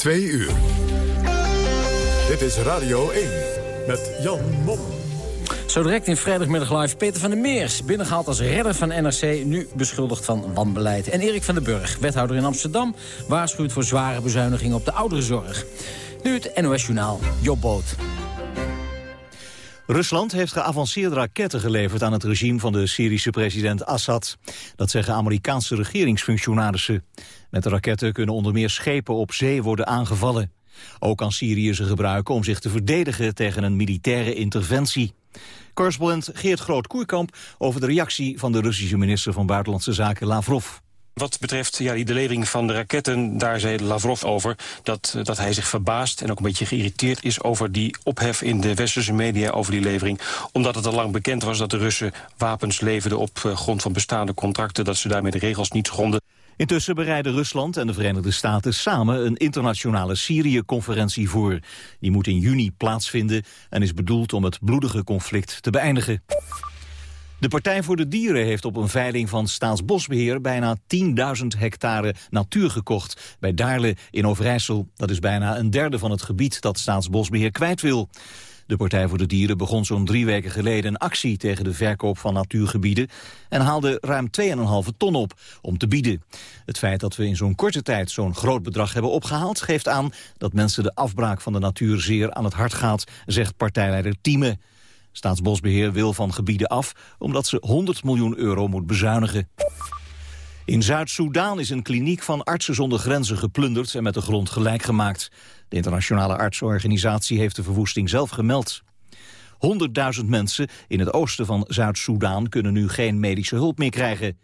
Twee uur. Dit is Radio 1 met Jan Mom. Zo direct in vrijdagmiddag live Peter van der Meers. Binnengehaald als redder van NRC, nu beschuldigd van wanbeleid. En Erik van den Burg, wethouder in Amsterdam... waarschuwt voor zware bezuinigingen op de ouderenzorg. Nu het NOS Journaal, Jobboot. Rusland heeft geavanceerde raketten geleverd aan het regime van de Syrische president Assad. Dat zeggen Amerikaanse regeringsfunctionarissen. Met de raketten kunnen onder meer schepen op zee worden aangevallen. Ook kan Syrië ze gebruiken om zich te verdedigen tegen een militaire interventie. Correspondent Geert Groot-Koerkamp over de reactie van de Russische minister van Buitenlandse Zaken Lavrov. Wat betreft ja, de levering van de raketten, daar zei Lavrov over... Dat, dat hij zich verbaast en ook een beetje geïrriteerd is... over die ophef in de westerse media over die levering. Omdat het al lang bekend was dat de Russen wapens leverden... op eh, grond van bestaande contracten, dat ze daarmee de regels niet schonden. Intussen bereiden Rusland en de Verenigde Staten samen een internationale Syrië-conferentie voor. Die moet in juni plaatsvinden en is bedoeld om het bloedige conflict te beëindigen. De Partij voor de Dieren heeft op een veiling van Staatsbosbeheer bijna 10.000 hectare natuur gekocht bij Daarle in Overijssel. Dat is bijna een derde van het gebied dat Staatsbosbeheer kwijt wil. De Partij voor de Dieren begon zo'n drie weken geleden een actie tegen de verkoop van natuurgebieden en haalde ruim 2,5 ton op om te bieden. Het feit dat we in zo'n korte tijd zo'n groot bedrag hebben opgehaald geeft aan dat mensen de afbraak van de natuur zeer aan het hart gaat, zegt partijleider Tieme. Staatsbosbeheer wil van gebieden af omdat ze 100 miljoen euro moet bezuinigen. In Zuid-Soedan is een kliniek van Artsen zonder Grenzen geplunderd en met de grond gelijk gemaakt. De internationale artsorganisatie heeft de verwoesting zelf gemeld. 100.000 mensen in het oosten van Zuid-Soedan kunnen nu geen medische hulp meer krijgen.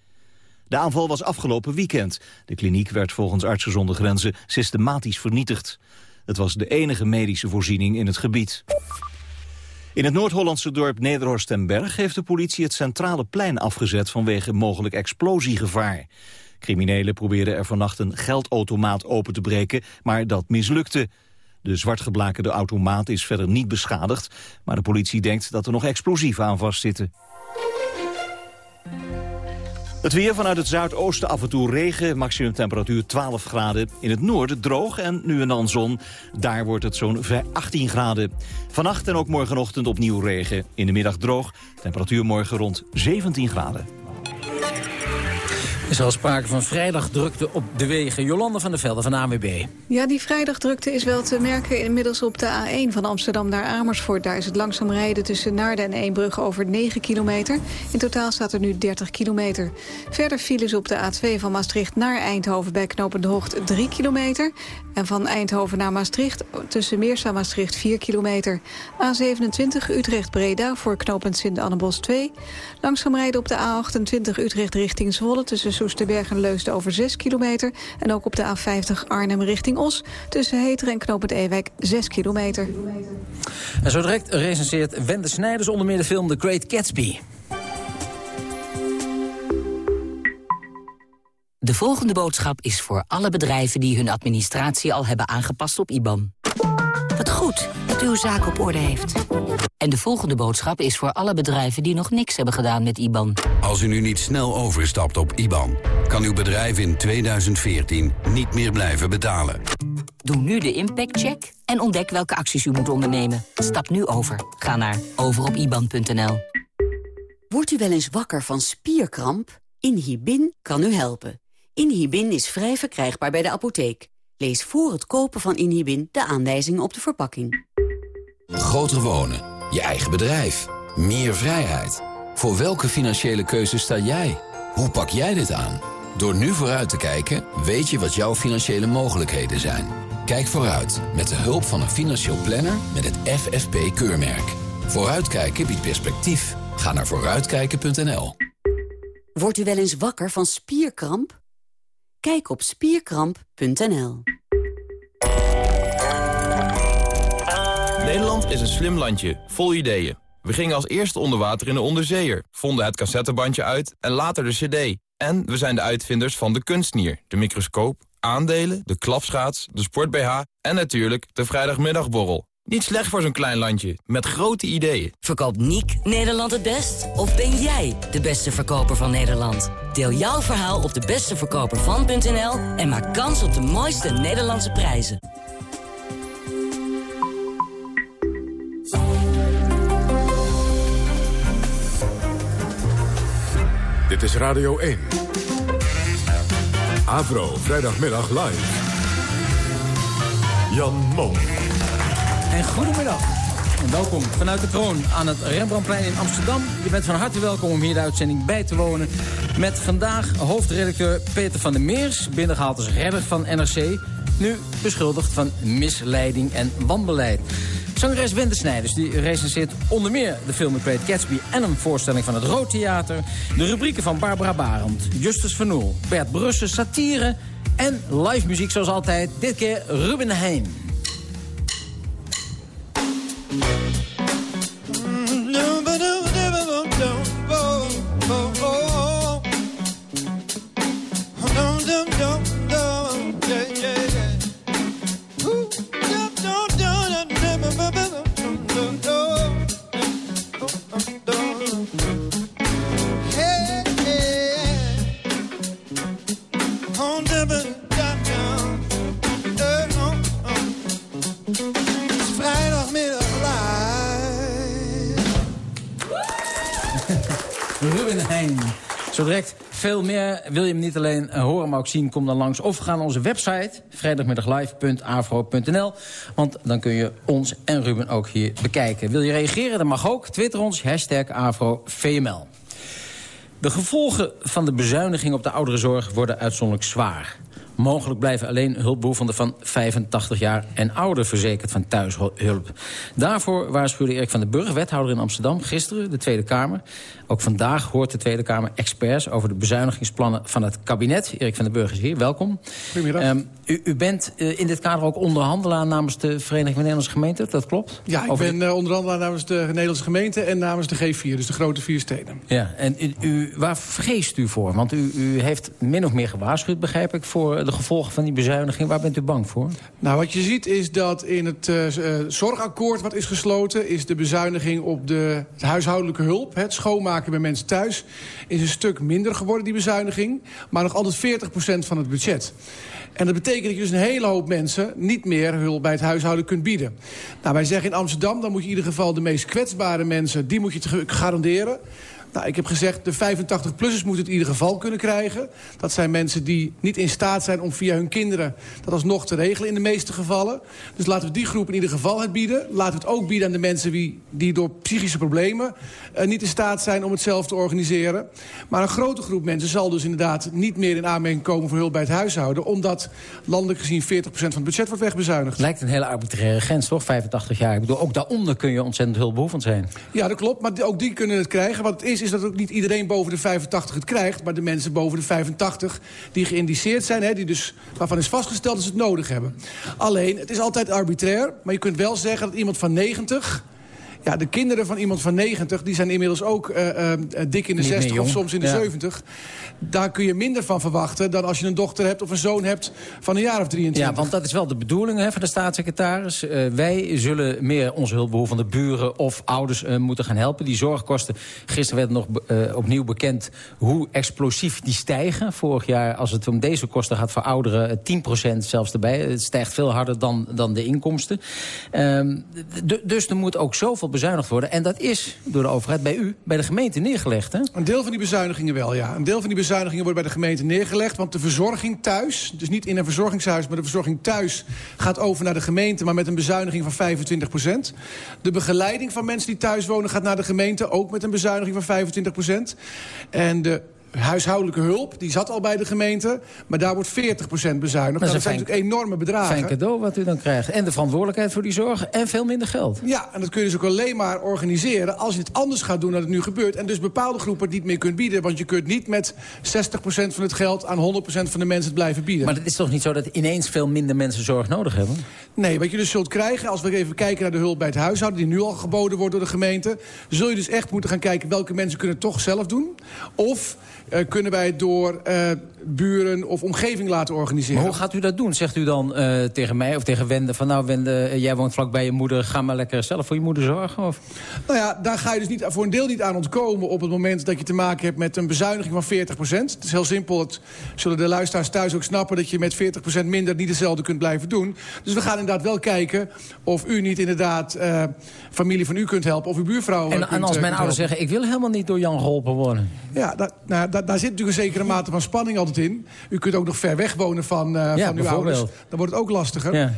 De aanval was afgelopen weekend. De kliniek werd volgens Artsen zonder Grenzen systematisch vernietigd. Het was de enige medische voorziening in het gebied. In het Noord-Hollandse dorp Nederhorst en Berg heeft de politie het centrale plein afgezet vanwege mogelijk explosiegevaar. Criminelen probeerden er vannacht een geldautomaat open te breken, maar dat mislukte. De zwartgeblakerde automaat is verder niet beschadigd, maar de politie denkt dat er nog explosieven aan vastzitten. Het weer vanuit het zuidoosten af en toe regen, maximum temperatuur 12 graden. In het noorden droog en nu en dan zon. Daar wordt het zo'n 18 graden. Vannacht en ook morgenochtend opnieuw regen. In de middag droog, temperatuur morgen rond 17 graden. Is al sprake van vrijdagdrukte op de wegen. Jolande van der Velde van ANWB. Ja, die vrijdagdrukte is wel te merken inmiddels op de A1 van Amsterdam naar Amersfoort. Daar is het langzaam rijden tussen Naarden en Eembrug over 9 kilometer. In totaal staat er nu 30 kilometer. Verder files op de A2 van Maastricht naar Eindhoven bij Knopend Hoogte 3 kilometer. En van Eindhoven naar Maastricht tussen Meersa Maastricht 4 kilometer. A27 Utrecht-Breda voor knooppunt Sint-Annebos 2. Langzaam rijden op de A28 Utrecht richting Zwolle... tussen Soesterberg en Leusden over 6 kilometer. En ook op de A50 Arnhem richting Os... tussen Heteren en knooppunt Ewijk 6 kilometer. En zo direct recenseert Wende Snijders onder meer de film The Great Gatsby. De volgende boodschap is voor alle bedrijven die hun administratie al hebben aangepast op IBAN. Wat goed dat u uw zaak op orde heeft. En de volgende boodschap is voor alle bedrijven die nog niks hebben gedaan met IBAN. Als u nu niet snel overstapt op IBAN, kan uw bedrijf in 2014 niet meer blijven betalen. Doe nu de impactcheck en ontdek welke acties u moet ondernemen. Stap nu over. Ga naar overopiban.nl. Wordt u wel eens wakker van spierkramp? Inhibin kan u helpen. Inhibin is vrij verkrijgbaar bij de apotheek. Lees voor het kopen van Inhibin de aanwijzingen op de verpakking. Groter wonen, je eigen bedrijf, meer vrijheid. Voor welke financiële keuze sta jij? Hoe pak jij dit aan? Door nu vooruit te kijken, weet je wat jouw financiële mogelijkheden zijn. Kijk vooruit met de hulp van een financieel planner met het FFP-keurmerk. Vooruitkijken biedt perspectief. Ga naar vooruitkijken.nl. Wordt u wel eens wakker van spierkramp? Kijk op spierkramp.nl. Nederland is een slim landje, vol ideeën. We gingen als eerste onder water in de onderzeeër, vonden het cassettebandje uit en later de cd. En we zijn de uitvinders van de kunstnier, de microscoop, aandelen, de klapschaats, de sport-BH en natuurlijk de vrijdagmiddagborrel. Niet slecht voor zo'n klein landje, met grote ideeën. Verkoopt Niek Nederland het best? Of ben jij de beste verkoper van Nederland? Deel jouw verhaal op de besteverkopervan.nl en maak kans op de mooiste Nederlandse prijzen. Dit is Radio 1. Avro, vrijdagmiddag live. Jan Mo. En goedemiddag. En welkom vanuit de troon aan het Rembrandtplein in Amsterdam. Je bent van harte welkom om hier de uitzending bij te wonen. Met vandaag hoofdredacteur Peter van der Meers, binnengehaald als redder van NRC nu beschuldigd van misleiding en wanbeleid. Zangeres Wende Snijders die recenseert onder meer de film The Great Gatsby... en een voorstelling van het Rood Theater. De rubrieken van Barbara Barend, Justus van Oel, Bert Brussen, satire... en live muziek zoals altijd, dit keer Ruben Heijn. Wil je hem niet alleen eh, horen, maar ook zien, kom dan langs. Of ga naar onze website, vrijdagmiddaglive.afro.nl. Want dan kun je ons en Ruben ook hier bekijken. Wil je reageren, dan mag ook. Twitter ons, hashtag AfroVML. De gevolgen van de bezuiniging op de ouderenzorg worden uitzonderlijk zwaar. Mogelijk blijven alleen hulpbehoevenden van 85 jaar en ouder verzekerd van thuishulp. Daarvoor waarschuwde Erik van den Burg, wethouder in Amsterdam, gisteren de Tweede Kamer. Ook vandaag hoort de Tweede Kamer experts over de bezuinigingsplannen van het kabinet. Erik van den Burg is hier, welkom. Goedemiddag. Um, u, u, bent uh, in dit kader ook onderhandelaar namens de Vereniging van Nederlandse Gemeenten, dat klopt? Ja, ik ben uh, onderhandelaar namens de Nederlandse gemeente en namens de G4, dus de grote vier steden. Ja, en u, u, waar vreest u voor? Want u, u heeft min of meer gewaarschuwd, begrijp ik, voor de gevolgen van die bezuiniging. Waar bent u bang voor? Nou, wat je ziet is dat in het uh, zorgakkoord wat is gesloten... is de bezuiniging op de huishoudelijke hulp, het schoonmaken bij mensen thuis... is een stuk minder geworden, die bezuiniging. Maar nog altijd 40% van het budget. En dat betekent dat je dus een hele hoop mensen niet meer hulp bij het huishouden kunt bieden. Nou, wij zeggen in Amsterdam, dan moet je in ieder geval de meest kwetsbare mensen... die moet je garanderen. Nou, ik heb gezegd, de 85-plussers moeten het in ieder geval kunnen krijgen. Dat zijn mensen die niet in staat zijn om via hun kinderen... dat alsnog te regelen in de meeste gevallen. Dus laten we die groep in ieder geval het bieden. Laten we het ook bieden aan de mensen die, die door psychische problemen... Uh, niet in staat zijn om het zelf te organiseren. Maar een grote groep mensen zal dus inderdaad niet meer in aanmerking komen... voor hulp bij het huishouden. Omdat landelijk gezien 40% van het budget wordt wegbezuinigd. Lijkt een hele arbitraire grens, toch? 85 jaar. Ik bedoel, ook daaronder kun je ontzettend hulpbehoevend zijn. Ja, dat klopt. Maar ook die kunnen het krijgen. Wat het is, is dat ook niet iedereen boven de 85 het krijgt... maar de mensen boven de 85 die geïndiceerd zijn... Hè, die dus, waarvan is vastgesteld dat ze het nodig hebben. Alleen, het is altijd arbitrair, maar je kunt wel zeggen... dat iemand van 90 ja, de kinderen van iemand van 90, die zijn inmiddels ook uh, uh, dik in de Niet 60 of soms in de ja. 70. Daar kun je minder van verwachten dan als je een dochter hebt of een zoon hebt van een jaar of 23. Ja, want dat is wel de bedoeling hè, van de staatssecretaris. Uh, wij zullen meer onze hulpbehoevende buren of ouders moeten gaan helpen. Die zorgkosten, gisteren werd nog opnieuw bekend hoe explosief die stijgen. Vorig jaar, als het om deze kosten gaat voor ouderen, 10% zelfs erbij. Het stijgt veel harder dan, dan de inkomsten. Ehm, dus er moet ook zoveel bezuinigd worden. En dat is door de overheid bij u, bij de gemeente neergelegd, hè? Een deel van die bezuinigingen wel, ja. Een deel van die bezuinigingen wordt bij de gemeente neergelegd. Want de verzorging thuis, dus niet in een verzorgingshuis... maar de verzorging thuis gaat over naar de gemeente... maar met een bezuiniging van 25 procent. De begeleiding van mensen die thuis wonen gaat naar de gemeente... ook met een bezuiniging van 25 procent. En de huishoudelijke hulp, die zat al bij de gemeente. Maar daar wordt 40% bezuinigd. Dat, nou, dat zijn natuurlijk enorme bedragen. Fijn cadeau wat u dan krijgt. En de verantwoordelijkheid voor die zorg en veel minder geld. Ja, en dat kun je dus ook alleen maar organiseren... als je het anders gaat doen dan het nu gebeurt. En dus bepaalde groepen niet meer kunt bieden. Want je kunt niet met 60% van het geld aan 100% van de mensen het blijven bieden. Maar het is toch niet zo dat ineens veel minder mensen zorg nodig hebben? Nee, wat je dus zult krijgen, als we even kijken naar de hulp bij het huishouden... die nu al geboden wordt door de gemeente... zul je dus echt moeten gaan kijken welke mensen kunnen het toch zelf doen. Of uh, kunnen wij het door uh, buren of omgeving laten organiseren. Maar hoe gaat u dat doen? Zegt u dan uh, tegen mij of tegen Wende... van nou Wende, jij woont vlak bij je moeder... ga maar lekker zelf voor je moeder zorgen? Of? Nou ja, daar ga je dus niet, voor een deel niet aan ontkomen... op het moment dat je te maken hebt met een bezuiniging van 40% Het is heel simpel, het zullen de luisteraars thuis ook snappen... dat je met 40% minder niet hetzelfde kunt blijven doen. Dus we gaan inderdaad wel kijken of u niet inderdaad... Familie van u kunt helpen of uw buurvrouw En, en als mijn ouders zeggen, ik wil helemaal niet door Jan geholpen worden. Ja, dat, nou, daar zit natuurlijk een zekere mate van spanning altijd in. U kunt ook nog ver weg wonen van, uh, van uw ouders. Dan wordt het ook lastiger. Ja.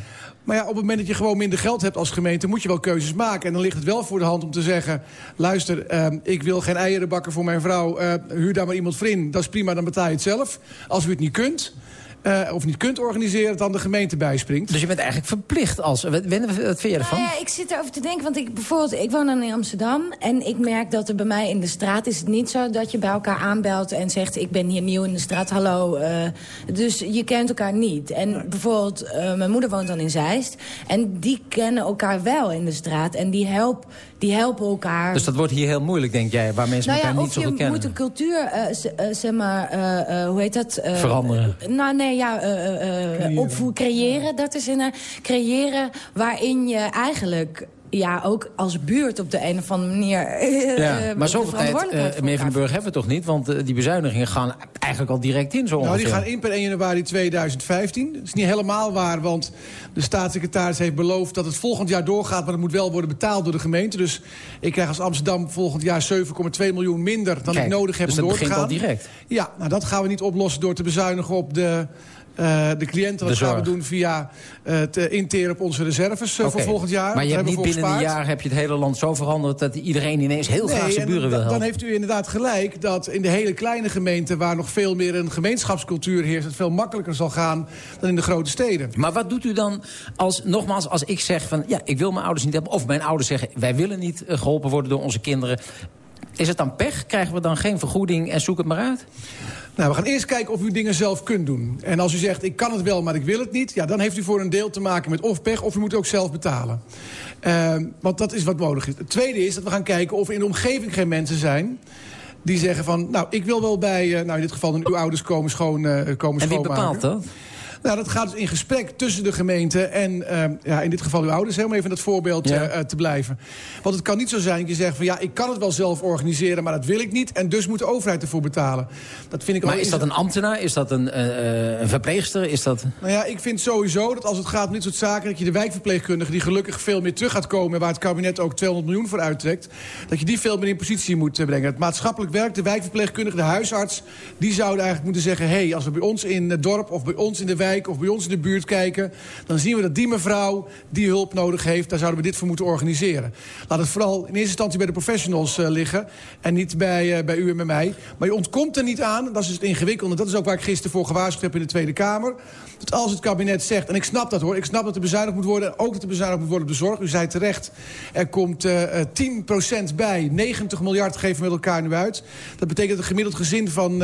Maar ja, op het moment dat je gewoon minder geld hebt als gemeente... moet je wel keuzes maken. En dan ligt het wel voor de hand om te zeggen... luister, uh, ik wil geen eieren bakken voor mijn vrouw. Uh, huur daar maar iemand voor in. Dat is prima, dan betaal je het zelf. Als u het niet kunt... Uh, of niet kunt organiseren, dan de gemeente bijspringt. Dus je bent eigenlijk verplicht als... Wat, wat vind je ervan? Nou ja, ik zit erover te denken, want ik, bijvoorbeeld, ik woon dan in Amsterdam... en ik merk dat er bij mij in de straat is het niet zo... dat je bij elkaar aanbelt en zegt, ik ben hier nieuw in de straat, hallo. Uh, dus je kent elkaar niet. En bijvoorbeeld, uh, mijn moeder woont dan in Zeist... en die kennen elkaar wel in de straat en die, help, die helpen elkaar. Dus dat wordt hier heel moeilijk, denk jij, waar mensen nou ja, elkaar niet zo goed kennen? je moet een cultuur, zeg maar, hoe heet dat? Veranderen. Nou, nee, ja, uh, uh, opvoer, creëren. Dat is een creëren waarin je eigenlijk ja, ook als buurt op de een of andere manier... Ja, maar zoveel tijd, uh, meneer Van den Burg, hebben we toch niet? Want uh, die bezuinigingen gaan eigenlijk al direct in, zo Nou, die gaan in per 1 januari 2015. Dat is niet helemaal waar, want de staatssecretaris heeft beloofd... dat het volgend jaar doorgaat, maar het moet wel worden betaald door de gemeente. Dus ik krijg als Amsterdam volgend jaar 7,2 miljoen minder... dan Kijk, ik nodig heb dus om door te gaan. al direct? Ja, nou, dat gaan we niet oplossen door te bezuinigen op de de cliënten, dat gaan we doen via het uh, interen op onze reserves okay. voor volgend jaar. Maar je hebt niet binnen een jaar heb je het hele land zo veranderd... dat iedereen ineens heel nee, graag zijn buren wil helpen. Dan heeft u inderdaad gelijk dat in de hele kleine gemeenten... waar nog veel meer een gemeenschapscultuur heerst... het veel makkelijker zal gaan dan in de grote steden. Maar wat doet u dan als, nogmaals, als ik zeg van... ja, ik wil mijn ouders niet hebben... of mijn ouders zeggen, wij willen niet geholpen worden door onze kinderen... Is het dan pech? Krijgen we dan geen vergoeding en zoek het maar uit? Nou, we gaan eerst kijken of u dingen zelf kunt doen. En als u zegt, ik kan het wel, maar ik wil het niet... Ja, dan heeft u voor een deel te maken met of pech... of u moet ook zelf betalen. Uh, want dat is wat nodig is. Het tweede is dat we gaan kijken of er in de omgeving geen mensen zijn... die zeggen van, nou, ik wil wel bij... Uh, nou, in dit geval uw ouders komen, schoon, uh, komen en wie schoonmaken. bepaalt dat? Nou, dat gaat dus in gesprek tussen de gemeente en uh, ja, in dit geval uw ouders. Hè, om even in dat voorbeeld ja. uh, te blijven. Want het kan niet zo zijn dat je zegt van ja, ik kan het wel zelf organiseren, maar dat wil ik niet. En dus moet de overheid ervoor betalen. Dat vind ik maar al is dat een ambtenaar? Is dat een, uh, een verpleegster? Is dat... Nou ja, ik vind sowieso dat als het gaat om dit soort zaken... dat je de wijkverpleegkundige die gelukkig veel meer terug gaat komen... waar het kabinet ook 200 miljoen voor uittrekt... dat je die veel meer in positie moet brengen. Het maatschappelijk werk, de wijkverpleegkundige, de huisarts... die zouden eigenlijk moeten zeggen... hé, hey, als we bij ons in het dorp of bij ons in de wijk of bij ons in de buurt kijken... dan zien we dat die mevrouw die hulp nodig heeft... daar zouden we dit voor moeten organiseren. Laat het vooral in eerste instantie bij de professionals uh, liggen... en niet bij, uh, bij u en bij mij. Maar je ontkomt er niet aan, dat is het ingewikkelde... dat is ook waar ik gisteren voor gewaarschuwd heb in de Tweede Kamer... dat als het kabinet zegt, en ik snap dat hoor... ik snap dat er bezuinigd moet worden... en ook dat er bezuinigd moet worden op de zorg. U zei terecht, er komt uh, 10% bij. 90 miljard geven we met elkaar nu uit. Dat betekent dat een gemiddeld gezin van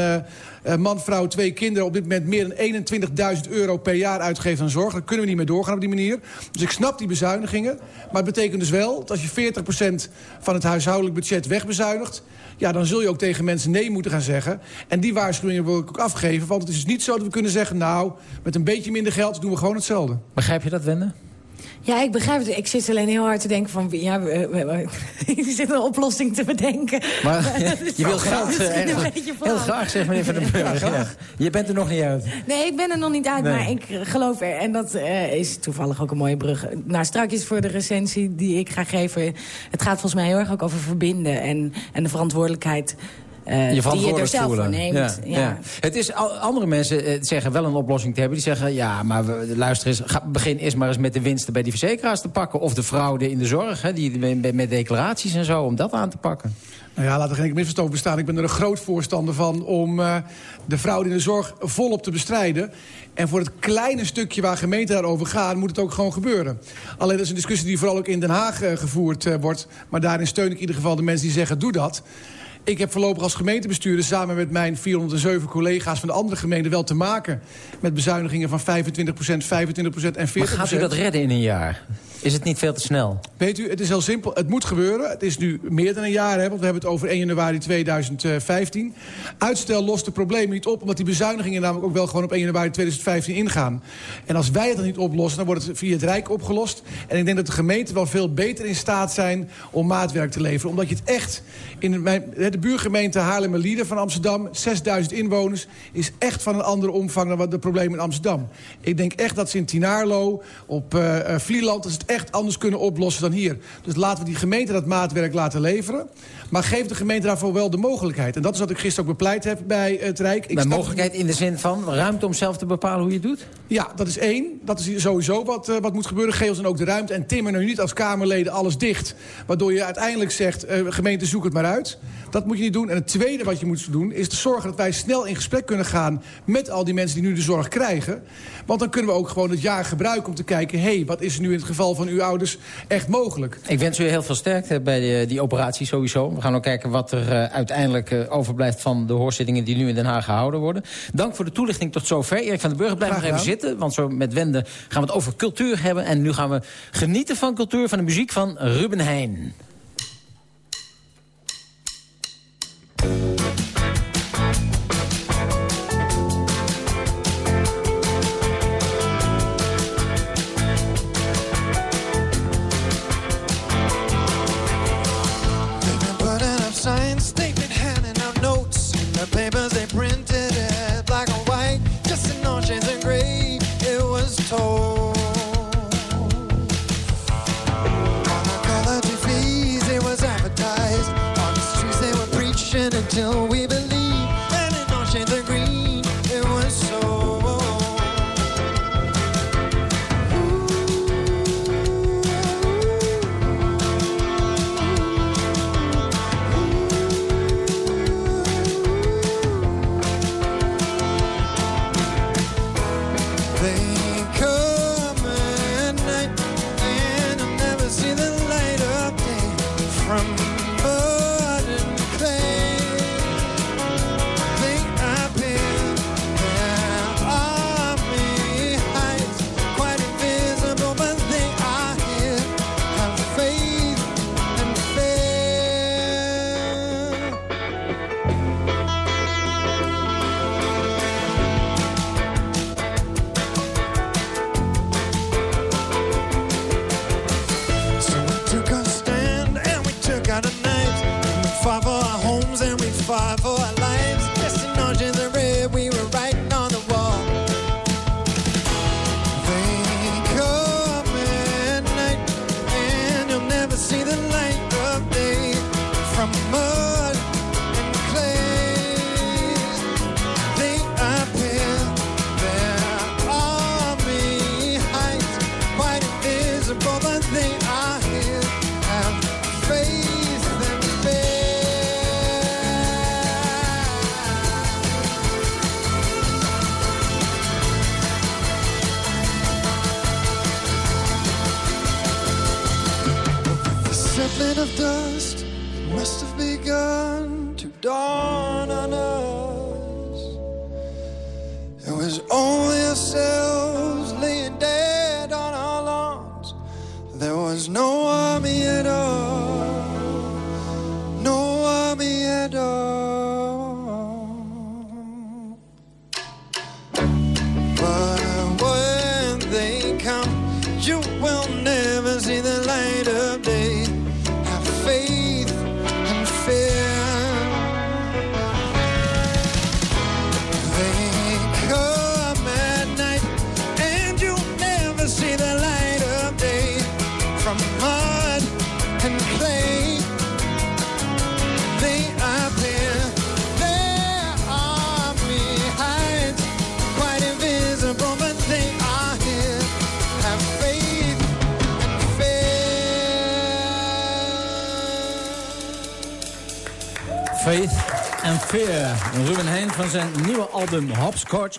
man, vrouw, twee kinderen... op dit moment meer dan 21.000 euro per jaar uitgeeft aan zorg. Dan kunnen we niet meer doorgaan op die manier. Dus ik snap die bezuinigingen. Maar het betekent dus wel dat als je 40% van het huishoudelijk budget wegbezuinigt... ja, dan zul je ook tegen mensen nee moeten gaan zeggen. En die waarschuwingen wil ik ook afgeven. Want het is dus niet zo dat we kunnen zeggen... nou, met een beetje minder geld doen we gewoon hetzelfde. Begrijp je dat, Wende? Ja, ik begrijp het. Ik zit alleen heel hard te denken van... ja, je zit een oplossing te bedenken. Maar je wil geld uh, heel graag, zegt meneer Van den Burg. Ja. Je bent er nog niet uit. Nee, ik ben er nog niet uit, nee. maar ik geloof er. En dat uh, is toevallig ook een mooie brug. Nou, straks voor de recensie die ik ga geven... het gaat volgens mij heel erg ook over verbinden... en, en de verantwoordelijkheid je die je er zelf voor neemt. Ja, ja. ja. Het is, andere mensen uh, zeggen wel een oplossing te hebben. Die zeggen, ja, maar we, luister eens, ga, begin eerst maar eens met de winsten bij die verzekeraars te pakken. Of de fraude in de zorg, hè, die, met, met declaraties en zo, om dat aan te pakken. Nou ja, laat er geen misverstand bestaan. Ik ben er een groot voorstander van om uh, de fraude in de zorg volop te bestrijden. En voor het kleine stukje waar gemeenten daarover gaan... moet het ook gewoon gebeuren. Alleen dat is een discussie die vooral ook in Den Haag uh, gevoerd uh, wordt. Maar daarin steun ik in ieder geval de mensen die zeggen, doe dat. Ik heb voorlopig als gemeentebestuurder samen met mijn 407 collega's van de andere gemeenten wel te maken met bezuinigingen van 25% 25% en 40 Maar gaat u dat redden in een jaar? Is het niet veel te snel? Weet u, het is heel simpel. Het moet gebeuren. Het is nu meer dan een jaar, hè, want we hebben het over 1 januari 2015. Uitstel lost de problemen niet op, omdat die bezuinigingen namelijk ook wel gewoon op 1 januari 2015 ingaan. En als wij het dan niet oplossen, dan wordt het via het Rijk opgelost. En ik denk dat de gemeenten wel veel beter in staat zijn om maatwerk te leveren. Omdat je het echt in de buurgemeente Haarlemmerlieden van Amsterdam, 6000 inwoners, is echt van een andere omvang dan de problemen in Amsterdam. Ik denk echt dat ze in Tinaarlo, op uh, Vlieland, dat is het echt anders kunnen oplossen dan hier. Dus laten we die gemeente dat maatwerk laten leveren. Maar geef de gemeente daarvoor wel de mogelijkheid. En dat is wat ik gisteren ook bepleit heb bij het Rijk. Ik de mogelijkheid in de zin van ruimte om zelf te bepalen hoe je het doet? Ja, dat is één. Dat is sowieso wat, uh, wat moet gebeuren. Geef ons dan ook de ruimte. En timmer nu niet als Kamerleden alles dicht. Waardoor je uiteindelijk zegt, uh, gemeente zoek het maar uit. Dat moet je niet doen. En het tweede wat je moet doen is te zorgen dat wij snel in gesprek kunnen gaan... met al die mensen die nu de zorg krijgen. Want dan kunnen we ook gewoon het jaar gebruiken om te kijken... hé, hey, wat is er nu in het geval van uw ouders echt mogelijk? Ik wens u heel veel sterkte bij die, die operatie sowieso. We gaan ook kijken wat er uh, uiteindelijk uh, overblijft... van de hoorzittingen die nu in Den Haag gehouden worden. Dank voor de toelichting tot zover. Erik van den Burger, blijf nog even zitten. Want zo met Wende gaan we het over cultuur hebben. En nu gaan we genieten van cultuur, van de muziek van Ruben Heijn. Until we From mud and clay, they appear. Their army hides, quite invisible, but they are here. Have faith and Faith and Fear. Ruben Heijn van zijn nieuwe album Hopscotch.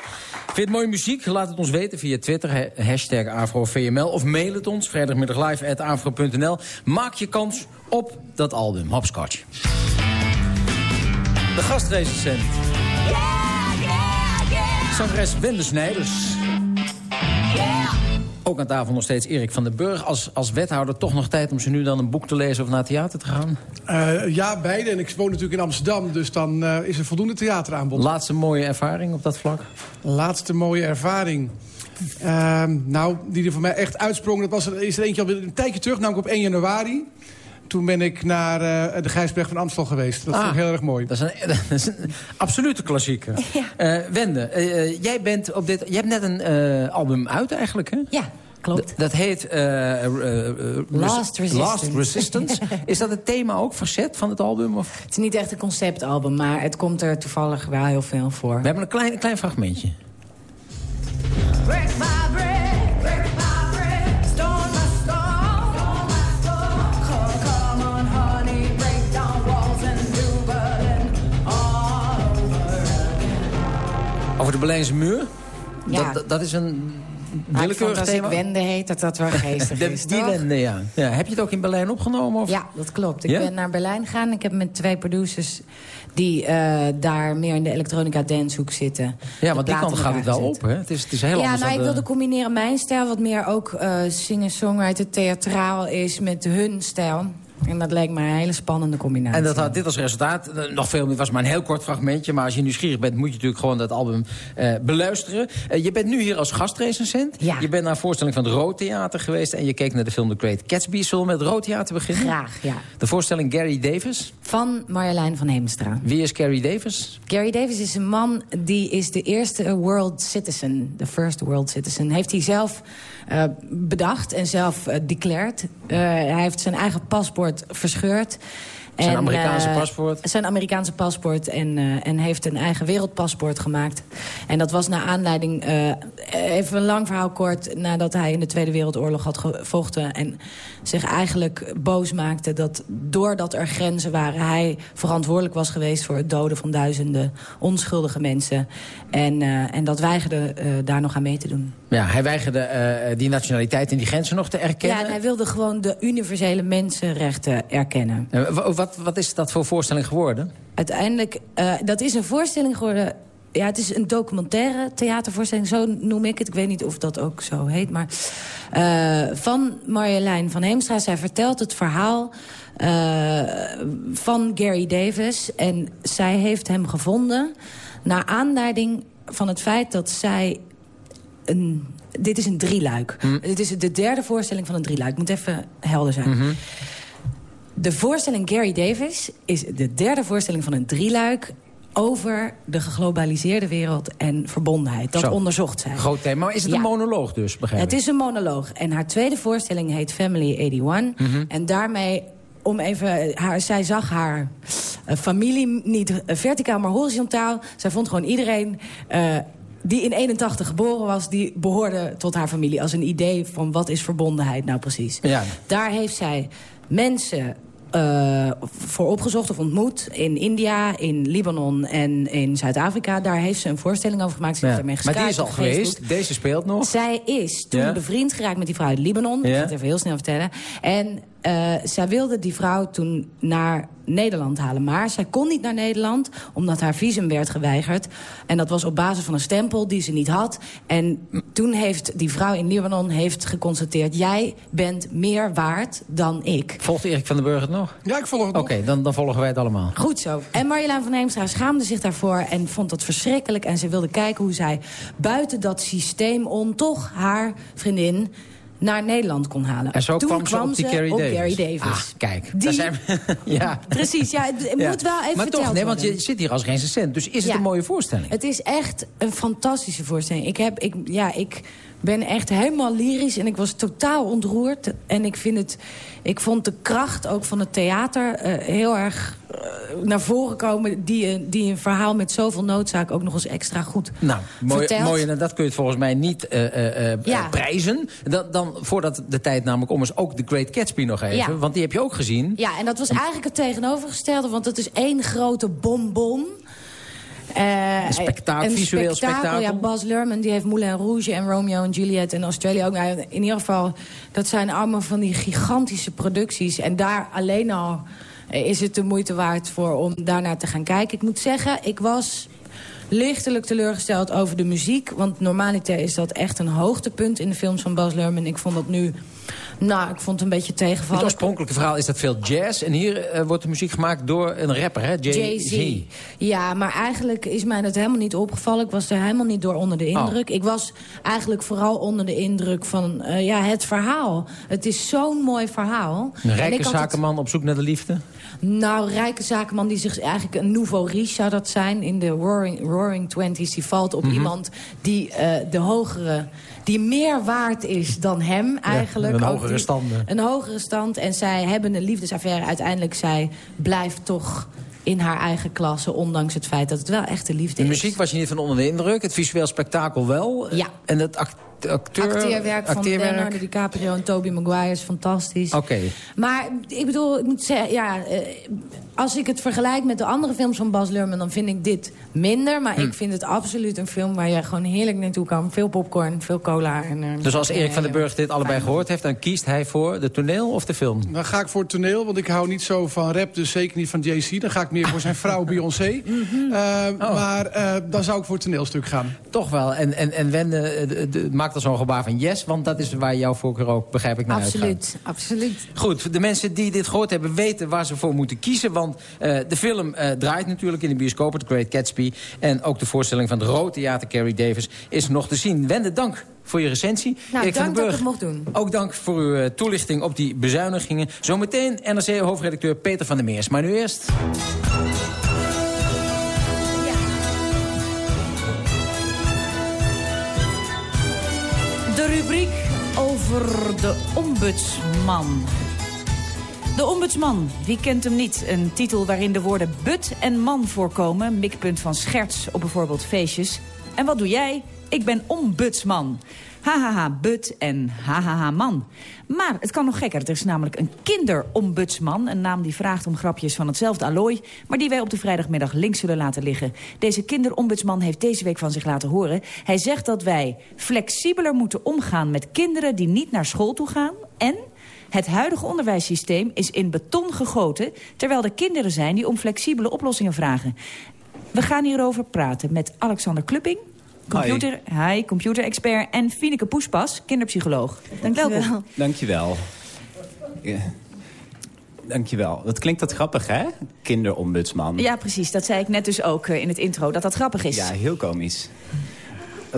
Vind je mooie muziek? Laat het ons weten via Twitter, ha- hashtag AfroVML. Of mail het ons, vrijdagmiddaglive.afro.nl. Maak je kans op dat album, Hopscotch. De gastrecensent. Zangeres Wende Snijders. Ook aan tafel nog steeds Erik van den Burg. Als, als wethouder toch nog tijd om ze nu dan een boek te lezen of naar het theater te gaan? Uh, ja, beide. En ik woon natuurlijk in Amsterdam, dus dan uh, is er voldoende theateraanbod. Laatste mooie ervaring op dat vlak? Laatste mooie ervaring. Uh, nou, die er voor mij echt uitsprong, dat was er, is er eentje al een tijdje terug, namelijk op 1 januari. Toen ben ik naar uh, de Gijsberg van Amstel geweest. Dat ah, vond ik heel erg mooi. Dat is een, dat is een absolute klassieker. Ja. Uh, Wende, uh, jij, bent op dit, jij hebt net een album uit eigenlijk, hè? Ja. klopt. Dat heet eh, eh, eh, Last Res- Resistance. Last Resistance. Is dat het thema ook verzet van het album? Of? Het is niet echt een conceptalbum, maar het komt er toevallig wel heel veel voor. We hebben een klein, klein fragmentje. Break my break Over de Berlijnse muur. Ja. Dat, dat, is een willekeurig als ik thema. wende heet, dat dat wel geestig De- is, die toch? wende, ja. ja. Heb je het ook in Berlijn opgenomen? Of? Ja, dat klopt. Ik Ja? ben naar Berlijn gegaan. Ik heb met twee producers die eh, daar meer in de elektronica dancehoek zitten. Ja, want die kant gaat het wel op, hè? Het is, het is heel ja, anders nou, ik dan de- wilde combineren mijn stijl, wat meer ook eh singer-songwriter theatraal is, met hun stijl. En dat leek me een hele spannende combinatie. En dat had dit als resultaat. eh, Nog veel meer, was maar een heel kort fragmentje. Maar als je nieuwsgierig bent, moet je natuurlijk gewoon dat album eh, beluisteren. Eh, je bent nu hier als gastrecensent. Ja. Je bent naar een voorstelling van het Rood Theater geweest. En je keek naar de film The Great Gatsby. Zullen we met het Rood Theater beginnen? Graag, ja. De voorstelling Gary Davis. Van Marjolein van Heemstra. Wie is Gary Davis? Gary Davis is een man die is de eerste world citizen. De first world citizen. Heeft hij zelf eh, bedacht en zelf eh, declared. Eh, hij heeft zijn eigen paspoort verscheurd. Zijn Amerikaanse eh, paspoort? Zijn Amerikaanse paspoort en, eh, en heeft een eigen wereldpaspoort gemaakt. En dat was naar aanleiding, eh, even een lang verhaal kort... nadat hij in de Tweede Wereldoorlog had gevochten... en zich eigenlijk boos maakte dat doordat er grenzen waren... hij verantwoordelijk was geweest voor het doden van duizenden onschuldige mensen. En, en dat weigerde daar nog aan mee te doen. Ja, hij weigerde die nationaliteit en die grenzen nog te erkennen. Ja, en hij wilde gewoon de universele mensenrechten erkennen. Wat, wat is dat voor voorstelling geworden? Uiteindelijk, eh, dat is een voorstelling geworden... Ja, het is een documentaire theatervoorstelling, zo noem ik het. Ik weet niet of dat ook zo heet, maar... eh, van Marjolein van Heemstra. Zij vertelt het verhaal eh, van Gary Davis. En zij heeft hem gevonden naar aanleiding van het feit dat zij... Een, dit is een drieluik. Dit is de derde voorstelling van een drieluik. Ik moet even helder zijn. De voorstelling Gary Davis is de derde voorstelling van een drieluik over de geglobaliseerde wereld en verbondenheid. Dat Zo. onderzocht zij. Groot thema. Maar is het Ja. een monoloog dus, begrijp ik? Het is een monoloog. En haar tweede voorstelling heet Family 81. Mhm. En daarmee, om even... Haar, zij zag haar eh, familie niet verticaal, maar horizontaal. Zij vond gewoon iedereen... eh, die in 81 geboren was, die behoorde tot haar familie. Als een idee van wat is verbondenheid nou precies. Ja. Daar heeft zij mensen eh, voor opgezocht of ontmoet. In India, in Libanon en in Zuid-Afrika. Daar heeft ze een voorstelling over gemaakt. Ze Ja. heeft Maar die is al geweest. Deze speelt nog. Zij is toen Ja. bevriend geraakt met die vrouw uit Libanon. Ik Ja. ga het even heel snel vertellen. En eh, zij wilde die vrouw toen naar Nederland halen. Maar zij kon niet naar Nederland, omdat haar visum werd geweigerd. En dat was op basis van een stempel die ze niet had. En toen heeft die vrouw in Libanon heeft geconstateerd... jij bent meer waard dan ik. Volgt Erik van den Burg het nog? Ja, ik volg het Oké, dan, dan volgen wij het allemaal. Goed zo. En Marjolein van Heemstra schaamde zich daarvoor en vond dat verschrikkelijk. En ze wilde kijken hoe zij buiten dat systeem om toch haar vriendin naar Nederland kon halen. En zo Toen kwam ze op die op Davis. Gary Davis. Ah, kijk. Die- Daar zijn we. ja. Precies, ja, het het Ja. moet wel even Maar toch, nee, want je zit hier als recensent. Dus is het een mooie voorstelling? Het is echt een fantastische voorstelling. Ik, heb, ik, ja, ik ben echt helemaal lyrisch en ik was totaal ontroerd. En ik, vind het, ik vond de kracht ook van het theater eh, heel erg eh, naar voren komen... Die, een- die een verhaal met zoveel noodzaak ook nog eens extra goed Nou, mooi, mooi, en dat kun je het volgens mij niet eh, eh, eh, Ja. eh, prijzen. Dan, dan, voordat de tijd namelijk om is, ook de Great Gatsby nog even. Ja. Want die heb je ook gezien. Ja, en dat was eigenlijk het tegenovergestelde, want het is één grote bonbon. Eh, Een spektakel, een visueel spektakel. Ja, Bas Lerman die heeft Moulin Rouge en Romeo en Juliet en Australia ook. Nou, in ieder geval, dat zijn allemaal van die gigantische producties. En daar alleen al eh, is het de moeite waard voor om daarnaar te gaan kijken. Ik moet zeggen, ik was lichtelijk teleurgesteld over de muziek. Want normaliter is dat echt een hoogtepunt in de films van Bas Lerman. Ik vond dat nu... Nou, ik vond het een beetje Het tegenvallen. oorspronkelijke verhaal is dat veel jazz. En hier eh, wordt de muziek gemaakt door een rapper, hè? Jay-Z. Ja, maar eigenlijk is mij dat helemaal niet opgevallen. Ik was er helemaal niet door onder de indruk. Ik was eigenlijk vooral onder de indruk van eh, ja, het verhaal. Het is zo'n mooi verhaal. Een En rijke het- zakenman op zoek naar de liefde. nou, rijke zakenman die zich eigenlijk een nouveau riche zou dat zijn... in de Roaring, roaring Twenties. Die valt op Mhm. iemand die eh, de hogere die meer waard is dan hem eigenlijk. een hogere die- standen. Een hogere stand. En zij hebben een liefdesaffaire. Uiteindelijk, zij blijft toch in haar eigen klasse... ondanks het feit dat het wel echte liefde De is. muziek was je niet van onder de indruk. Het visueel spektakel wel. Ja. En het act acteur... Acteerwerk van acteerwerk? Leonardo DiCaprio en Tobey Maguire is fantastisch. Oké. Maar ik bedoel, ik moet zeggen, ja, eh, als ik het vergelijk met de andere films van Bas Luhrmann... dan vind ik dit minder. Maar Hm. ik vind het absoluut een film waar je gewoon heerlijk naartoe kan. Veel popcorn, veel cola. En, eh, Dus als Erik van den Burg dit allebei gehoord heeft... dan kiest hij voor de toneel of de film? Dan ga ik voor het toneel, want ik hou niet zo van rap, dus zeker niet van JC. Dan ga ik meer voor zijn vrouw Beyoncé. Eh, Maar eh, dan zou ik voor het toneelstuk gaan. Toch wel. En, en, en Wende eh, de- de- maakt al zo'n gebaar van yes... want dat is waar jouw voorkeur ook, begrijp ik, naar uitgaat. Absoluut, absoluut. Goed, de mensen die dit gehoord hebben weten waar ze voor moeten kiezen. Want eh, de film eh, draait natuurlijk in de bioscoop, The Great Gatsby. En ook de voorstelling van het Rood Theater Carrie Davis is nog te zien. Wende, dank voor je recensie. Nou, Erik van dank dat ik Burg, het mocht doen. Ook dank voor uw eh, toelichting op die bezuinigingen. Zometeen NRC-hoofdredacteur Peter van der Meers. Maar nu eerst... over de ombudsman. De ombudsman, wie kent hem niet? Een titel waarin de woorden but en man voorkomen. Mikpunt van scherts op bijvoorbeeld feestjes. En wat doe jij? Ik ben ombudsman. Hahaha, but en hahaha, man. Maar het kan nog gekker. Er is namelijk een kinderombudsman. Een naam die vraagt om grapjes van hetzelfde allooi... maar die wij op de vrijdagmiddag links zullen laten liggen. Deze kinderombudsman heeft deze week van zich laten horen. Hij zegt dat wij flexibeler moeten omgaan met kinderen... die niet naar school toe gaan... en het huidige onderwijssysteem is in beton gegoten... terwijl er kinderen zijn die om flexibele oplossingen vragen. We gaan hierover praten met Alexander Klupping... Computer, hi. computerexpert en Fineke Poespas, kinderpsycholoog. Welkom. Dankjewel. Ja. Dankjewel. Wat klinkt dat grappig, hè? Kinderombudsman. Ja, precies. Dat zei ik net dus ook eh, in het intro, dat dat grappig is. Ja, heel komisch.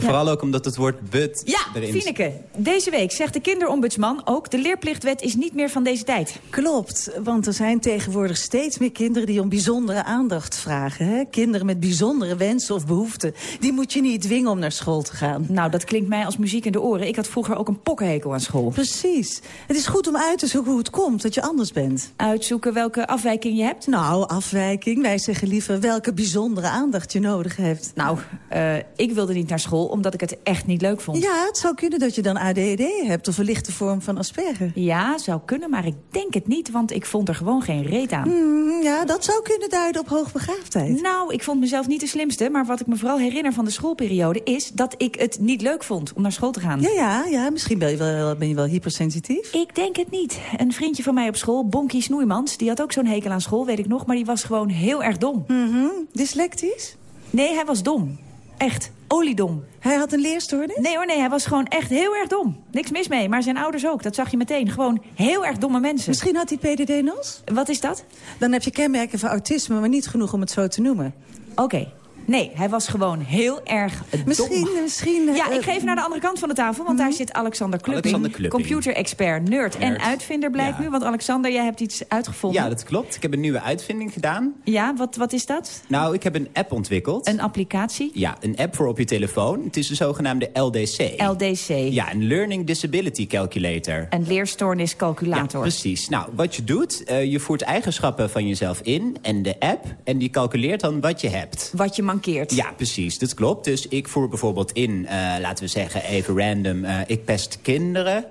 Vooral ook omdat het woord but Ja, erin zit. Fineke. Deze week zegt de kinderombudsman ook... de leerplichtwet is niet meer van deze tijd. Klopt, want er zijn tegenwoordig steeds meer kinderen die om bijzondere aandacht vragen. Hè? Kinderen met bijzondere wensen of behoeften. Die moet je niet dwingen om naar school te gaan. Nou, dat klinkt mij als muziek in de oren. Ik had vroeger ook een pokkenhekel aan school. Precies. Het is goed om uit te zoeken hoe het komt dat je anders bent. Uitzoeken welke afwijking je hebt? Nou, afwijking. Wij zeggen liever welke bijzondere aandacht je nodig hebt. Nou, eh, ik wilde niet naar school omdat ik het echt niet leuk vond. Ja, het zou kunnen dat je dan ADHD hebt of een lichte vorm van Asperger. Ja, zou kunnen, maar ik denk het niet, want ik vond er gewoon geen reet aan. Hmm, ja, dat zou kunnen duiden op hoogbegaafdheid. Nou, ik vond mezelf niet de slimste, maar wat ik me vooral herinner van de schoolperiode... is dat ik het niet leuk vond om naar school te gaan. Ja, ja, ja misschien ben je wel, ben je wel hypersensitief. Ik denk het niet. Een vriendje van mij op school, Bonkie Snoeimans... die had ook zo'n hekel aan school, weet ik nog... maar die was gewoon heel erg dom. Mhm. Dyslectisch? Nee, hij was dom. Echt, oliedom. Hij had een leerstoornis? Nee hoor, nee, hij was gewoon echt heel erg dom. Niks mis mee, maar zijn ouders ook. Dat zag je meteen. Gewoon heel erg domme mensen. Misschien had hij PDD-NOS? Wat is dat? Dan heb je kenmerken van autisme, maar niet genoeg om het zo te noemen. Oké. Nee, hij was gewoon heel erg dom. Misschien, misschien... Ja, eh, ik geef naar de andere kant van de tafel, want daar zit Alexander Klupping. Alexander Klupping. Computerexpert, nerd, en uitvinder blijkt Ja. nu. Want Alexander, jij hebt iets uitgevonden. Ja, dat klopt. Ik heb een nieuwe uitvinding gedaan. Ja, wat, wat is dat? Nou, ik heb een app ontwikkeld. Een applicatie? Ja, een app voor op je telefoon. Het is de zogenaamde LDC. LDC. Ja, een Learning Disability Calculator. Een leerstoorniscalculator. Ja, precies. Nou, wat je doet, eh, je voert eigenschappen van jezelf in en de app... en die calculeert dan wat je hebt. Wat je mankeert. Ja, precies. Dat klopt. Dus ik voer bijvoorbeeld in, eh, laten we zeggen, even random... eh, ik pest kinderen.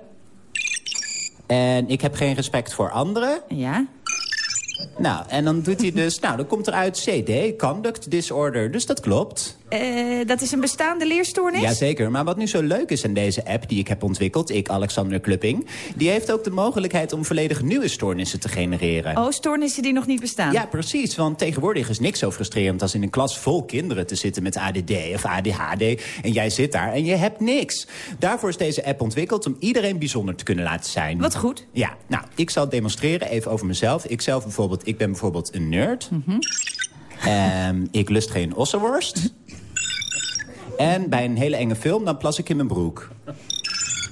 En ik heb geen respect voor anderen. Ja. Nou, en dan doet hij dus... Nou, dan komt eruit CD, Conduct Disorder. Dus dat klopt. Eh, dat is een bestaande leerstoornis? Jazeker, maar wat nu zo leuk is aan deze app die ik heb ontwikkeld... ik, Alexander Klupping... die heeft ook de mogelijkheid om volledig nieuwe stoornissen te genereren. Oh, stoornissen die nog niet bestaan? Ja, precies, want tegenwoordig is niks zo frustrerend... als in een klas vol kinderen te zitten met ADD of ADHD... en jij zit daar en je hebt niks. Daarvoor is deze app ontwikkeld om iedereen bijzonder te kunnen laten zijn. Wat goed. Ja, nou, ik zal demonstreren even over mezelf. Ik zelf bijvoorbeeld, ik ben bijvoorbeeld een nerd. Mhm. Ehm, ik lust geen ossenworst. En bij een hele enge film, dan plas ik in mijn broek.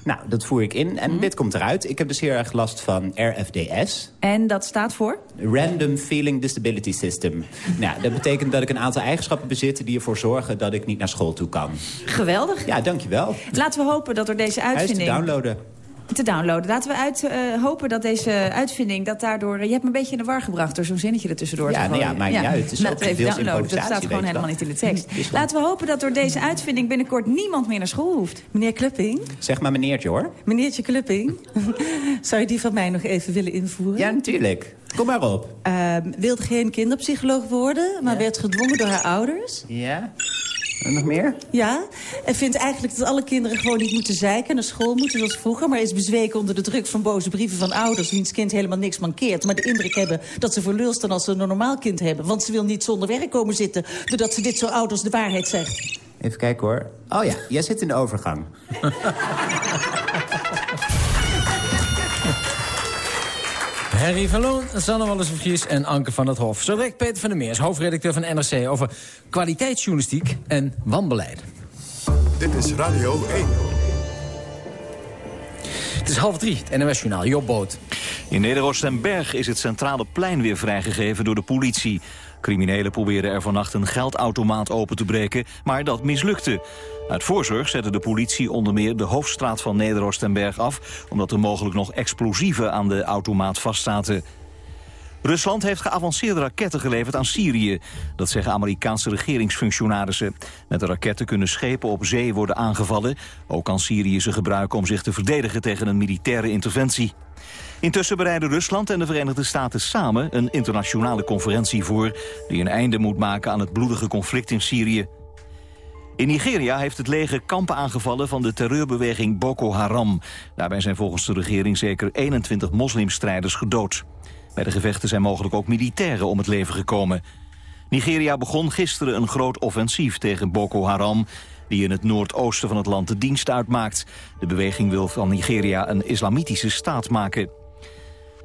Nou, dat voer ik in en dit komt eruit. Ik heb dus heel erg last van RFDS. En dat staat voor? Random Feeling Disability System. nou, dat betekent dat ik een aantal eigenschappen bezit... die ervoor zorgen dat ik niet naar school toe kan. Geweldig. Ja, dankjewel. Laten we hopen dat door deze Hij is te uitvinding... downloaden. Te downloaden. Laten we uit, eh, hopen dat deze uitvinding dat daardoor... je hebt me een beetje in de war gebracht door zo'n zinnetje ertussendoor Ja, te nou ja, gooien. maakt niet uit. Het is we even downloaden. Dat staat gewoon helemaal niet in de tekst. Laten we hopen dat door deze uitvinding binnenkort niemand meer naar school hoeft. Meneer Klupping? Zeg maar meneertje, hoor. Meneertje Klupping, zou je die van mij nog even willen invoeren? Ja, natuurlijk. Kom maar op. Ehm, wilde geen kinderpsycholoog worden, maar werd gedwongen door haar ouders. Ja? En nog meer? Ja, en vindt eigenlijk dat alle kinderen gewoon niet moeten zeiken... naar school moeten zoals vroeger... maar is bezweken onder de druk van boze brieven van ouders... wiens kind helemaal niks mankeert... maar de indruk hebben dat ze voor lul staan als ze een normaal kind hebben. Want ze wil niet zonder werk komen zitten... doordat ze dit soort ouders de waarheid zegt. Even kijken, hoor. Oh ja, jij zit in de overgang. Harry van Loon, Sanne Wallis Vries en Anke van het Hof. Zo direct Peter van der Meers, hoofdredacteur van NRC... over kwaliteitsjournalistiek en wanbeleid. Dit is Radio 1. Het is half drie, het NOS-journaal, Job Boot. In Nederoost en Berg is het centrale plein weer vrijgegeven door de politie. Criminelen probeerden er vannacht een geldautomaat open te breken, maar dat mislukte. Uit voorzorg zette de politie onder meer de hoofdstraat van Nederoost en Berg af... omdat er mogelijk nog explosieven aan de automaat vastzaten. Rusland heeft geavanceerde raketten geleverd aan Syrië. Dat zeggen Amerikaanse regeringsfunctionarissen. Met de raketten kunnen schepen op zee worden aangevallen. Ook kan Syrië ze gebruiken om zich te verdedigen tegen een militaire interventie. Intussen bereiden Rusland en de Verenigde Staten samen een internationale conferentie voor... die een einde moet maken aan het bloedige conflict in Syrië. In Nigeria heeft het leger kampen aangevallen van de terreurbeweging Boko Haram. Daarbij zijn volgens de regering zeker 21 moslimstrijders gedood. Bij de gevechten zijn mogelijk ook militairen om het leven gekomen. Nigeria begon gisteren een groot offensief tegen Boko Haram... die in het noordoosten van het land de dienst uitmaakt. De beweging wil van Nigeria een islamitische staat maken.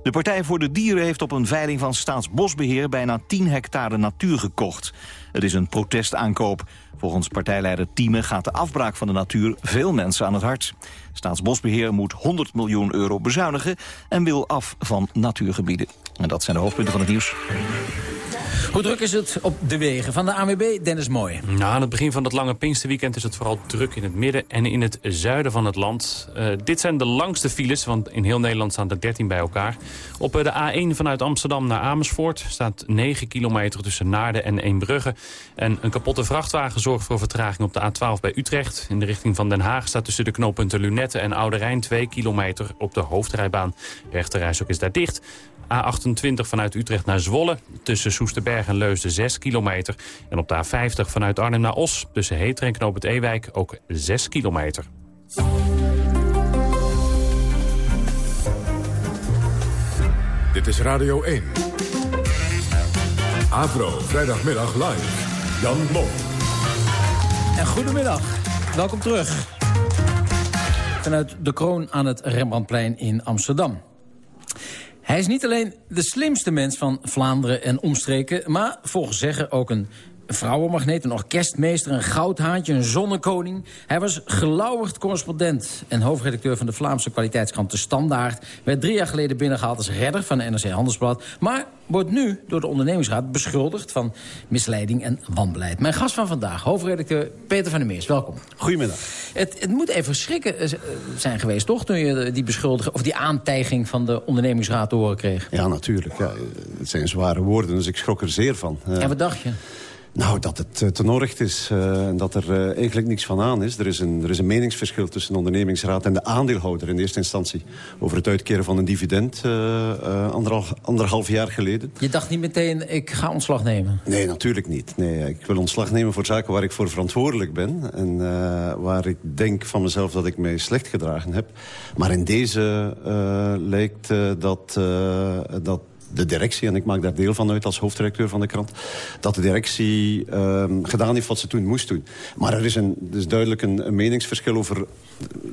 De Partij voor de Dieren heeft op een veiling van Staatsbosbeheer... bijna 10 hectare natuur gekocht. Het is een protestaankoop. Volgens partijleider Thieme gaat de afbraak van de natuur veel mensen aan het hart. Staatsbosbeheer moet 100 miljoen euro bezuinigen... en wil af van natuurgebieden. En dat zijn de hoofdpunten van het nieuws. Hoe druk is het op de wegen? Van de ANWB, Dennis Mooi. Nou, aan het begin van het lange Pinksterweekend is het vooral druk in het midden en in het zuiden van het land. Eh, dit zijn de langste files, want in heel Nederland staan er 13 bij elkaar. Op eh, de A1 vanuit Amsterdam naar Amersfoort staat 9 kilometer tussen Naarden en Eembrugge. En een kapotte vrachtwagen zorgt voor vertraging op de A12 bij Utrecht. In de richting van Den Haag staat tussen de knooppunten Lunette en Oude Rijn 2 kilometer op de hoofdrijbaan. De ook is daar dicht. A28 vanuit Utrecht naar Zwolle. Tussen Soesterberg en Leusden 6 kilometer. En op de A50 vanuit Arnhem naar Os. Tussen Heter en Knoop het Ewijk ook 6 kilometer. Dit is Radio 1. Avro, vrijdagmiddag live. Jan Mom. En goedemiddag. Welkom terug. Vanuit de kroon aan het Rembrandtplein in Amsterdam. Hij is niet alleen de slimste mens van Vlaanderen en omstreken... maar volgens zeggen ook een vrouwenmagneet, een orkestmeester... een goudhaantje, een zonnekoning. Hij was gelauwigd correspondent en hoofdredacteur... van de Vlaamse kwaliteitskrant De Standaard. Werd drie jaar geleden binnengehaald als redder van de NRC Handelsblad. Maar wordt nu door de ondernemingsraad beschuldigd... van misleiding en wanbeleid. Mijn gast van vandaag, hoofdredacteur Peter van der Meers. Welkom. Goedemiddag. Het, het moet even schrikken eh, zijn geweest, toch? Toen je die beschuldiging of die aantijging van de ondernemingsraad te horen kreeg. Ja, natuurlijk. Ja, het zijn zware woorden, dus ik schrok er zeer van. En wat dacht je? Nou, dat het uh, ten onrecht is uh, en dat er uh, eigenlijk niks van aan is. Er is, een, er is een meningsverschil tussen de ondernemingsraad en de aandeelhouder in eerste instantie... over het uitkeren van een dividend anderhalf, anderhalf jaar geleden. Je dacht niet meteen, ik ga ontslag nemen? Nee, natuurlijk niet. Nee, ik wil ontslag nemen voor zaken waar ik voor verantwoordelijk ben... en waar ik denk van mezelf dat ik mij slecht gedragen heb. Maar in deze lijkt dat... dat de directie, en ik maak daar deel van uit als hoofdredacteur van de krant... dat de directie ehm, gedaan heeft wat ze toen moest doen. Maar er is, een, duidelijk een, een meningsverschil over...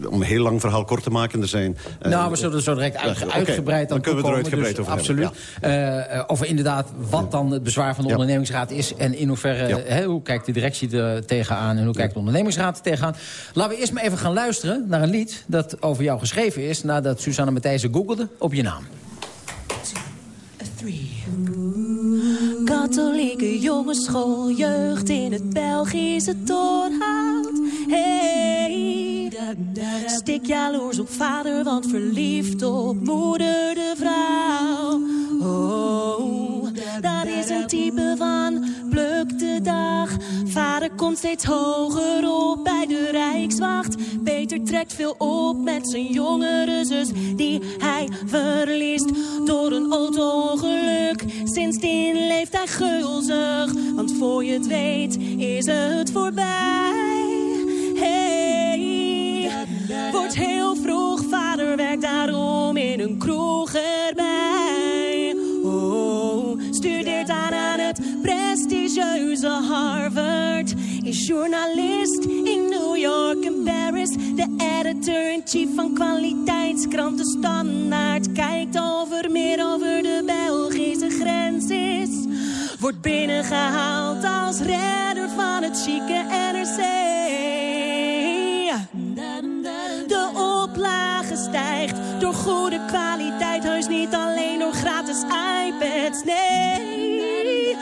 om een heel lang verhaal kort te maken, er zijn... eh, nou, we zullen er zo direct oké, uitgebreid dan aan kunnen we er uitgebreid dus over absoluut. hebben, Eh, eh, over inderdaad wat dan het bezwaar van de Ja. ondernemingsraad is... en in hoeverre, hè, hoe kijkt de directie er tegenaan... en hoe kijkt de ondernemingsraad er tegenaan. Laten we eerst maar even gaan luisteren naar een lied... dat over jou geschreven is nadat Susanne Matthijssen googelde op je naam. Katholieke jongensschool, jeugd in het Belgische Torhout. Hey, stik jaloers op vader, want verliefd op moeder de vrouw. Oh, dat is een type van pluk de dag. Vader komt steeds hoger op bij de Rijkswacht. Peter trekt veel op met zijn jongere zus die hij verliest door een auto-ongeluk. Sindsdien leeft hij gulzig, want voor je het weet is het voorbij. Hey, wordt heel vroeg, vader werkt daarom in een kroeg erbij. Oh, studeert aan aan het prestigieuze Harvard. Is journalist in New York en Paris. De editor-in-chief van kwaliteitskrant De Standaard. Kijkt over meer over de Belgische grens is. Wordt binnengehaald als redder van het chique NRC. Door goede kwaliteit. Heus niet alleen door gratis iPads, nee.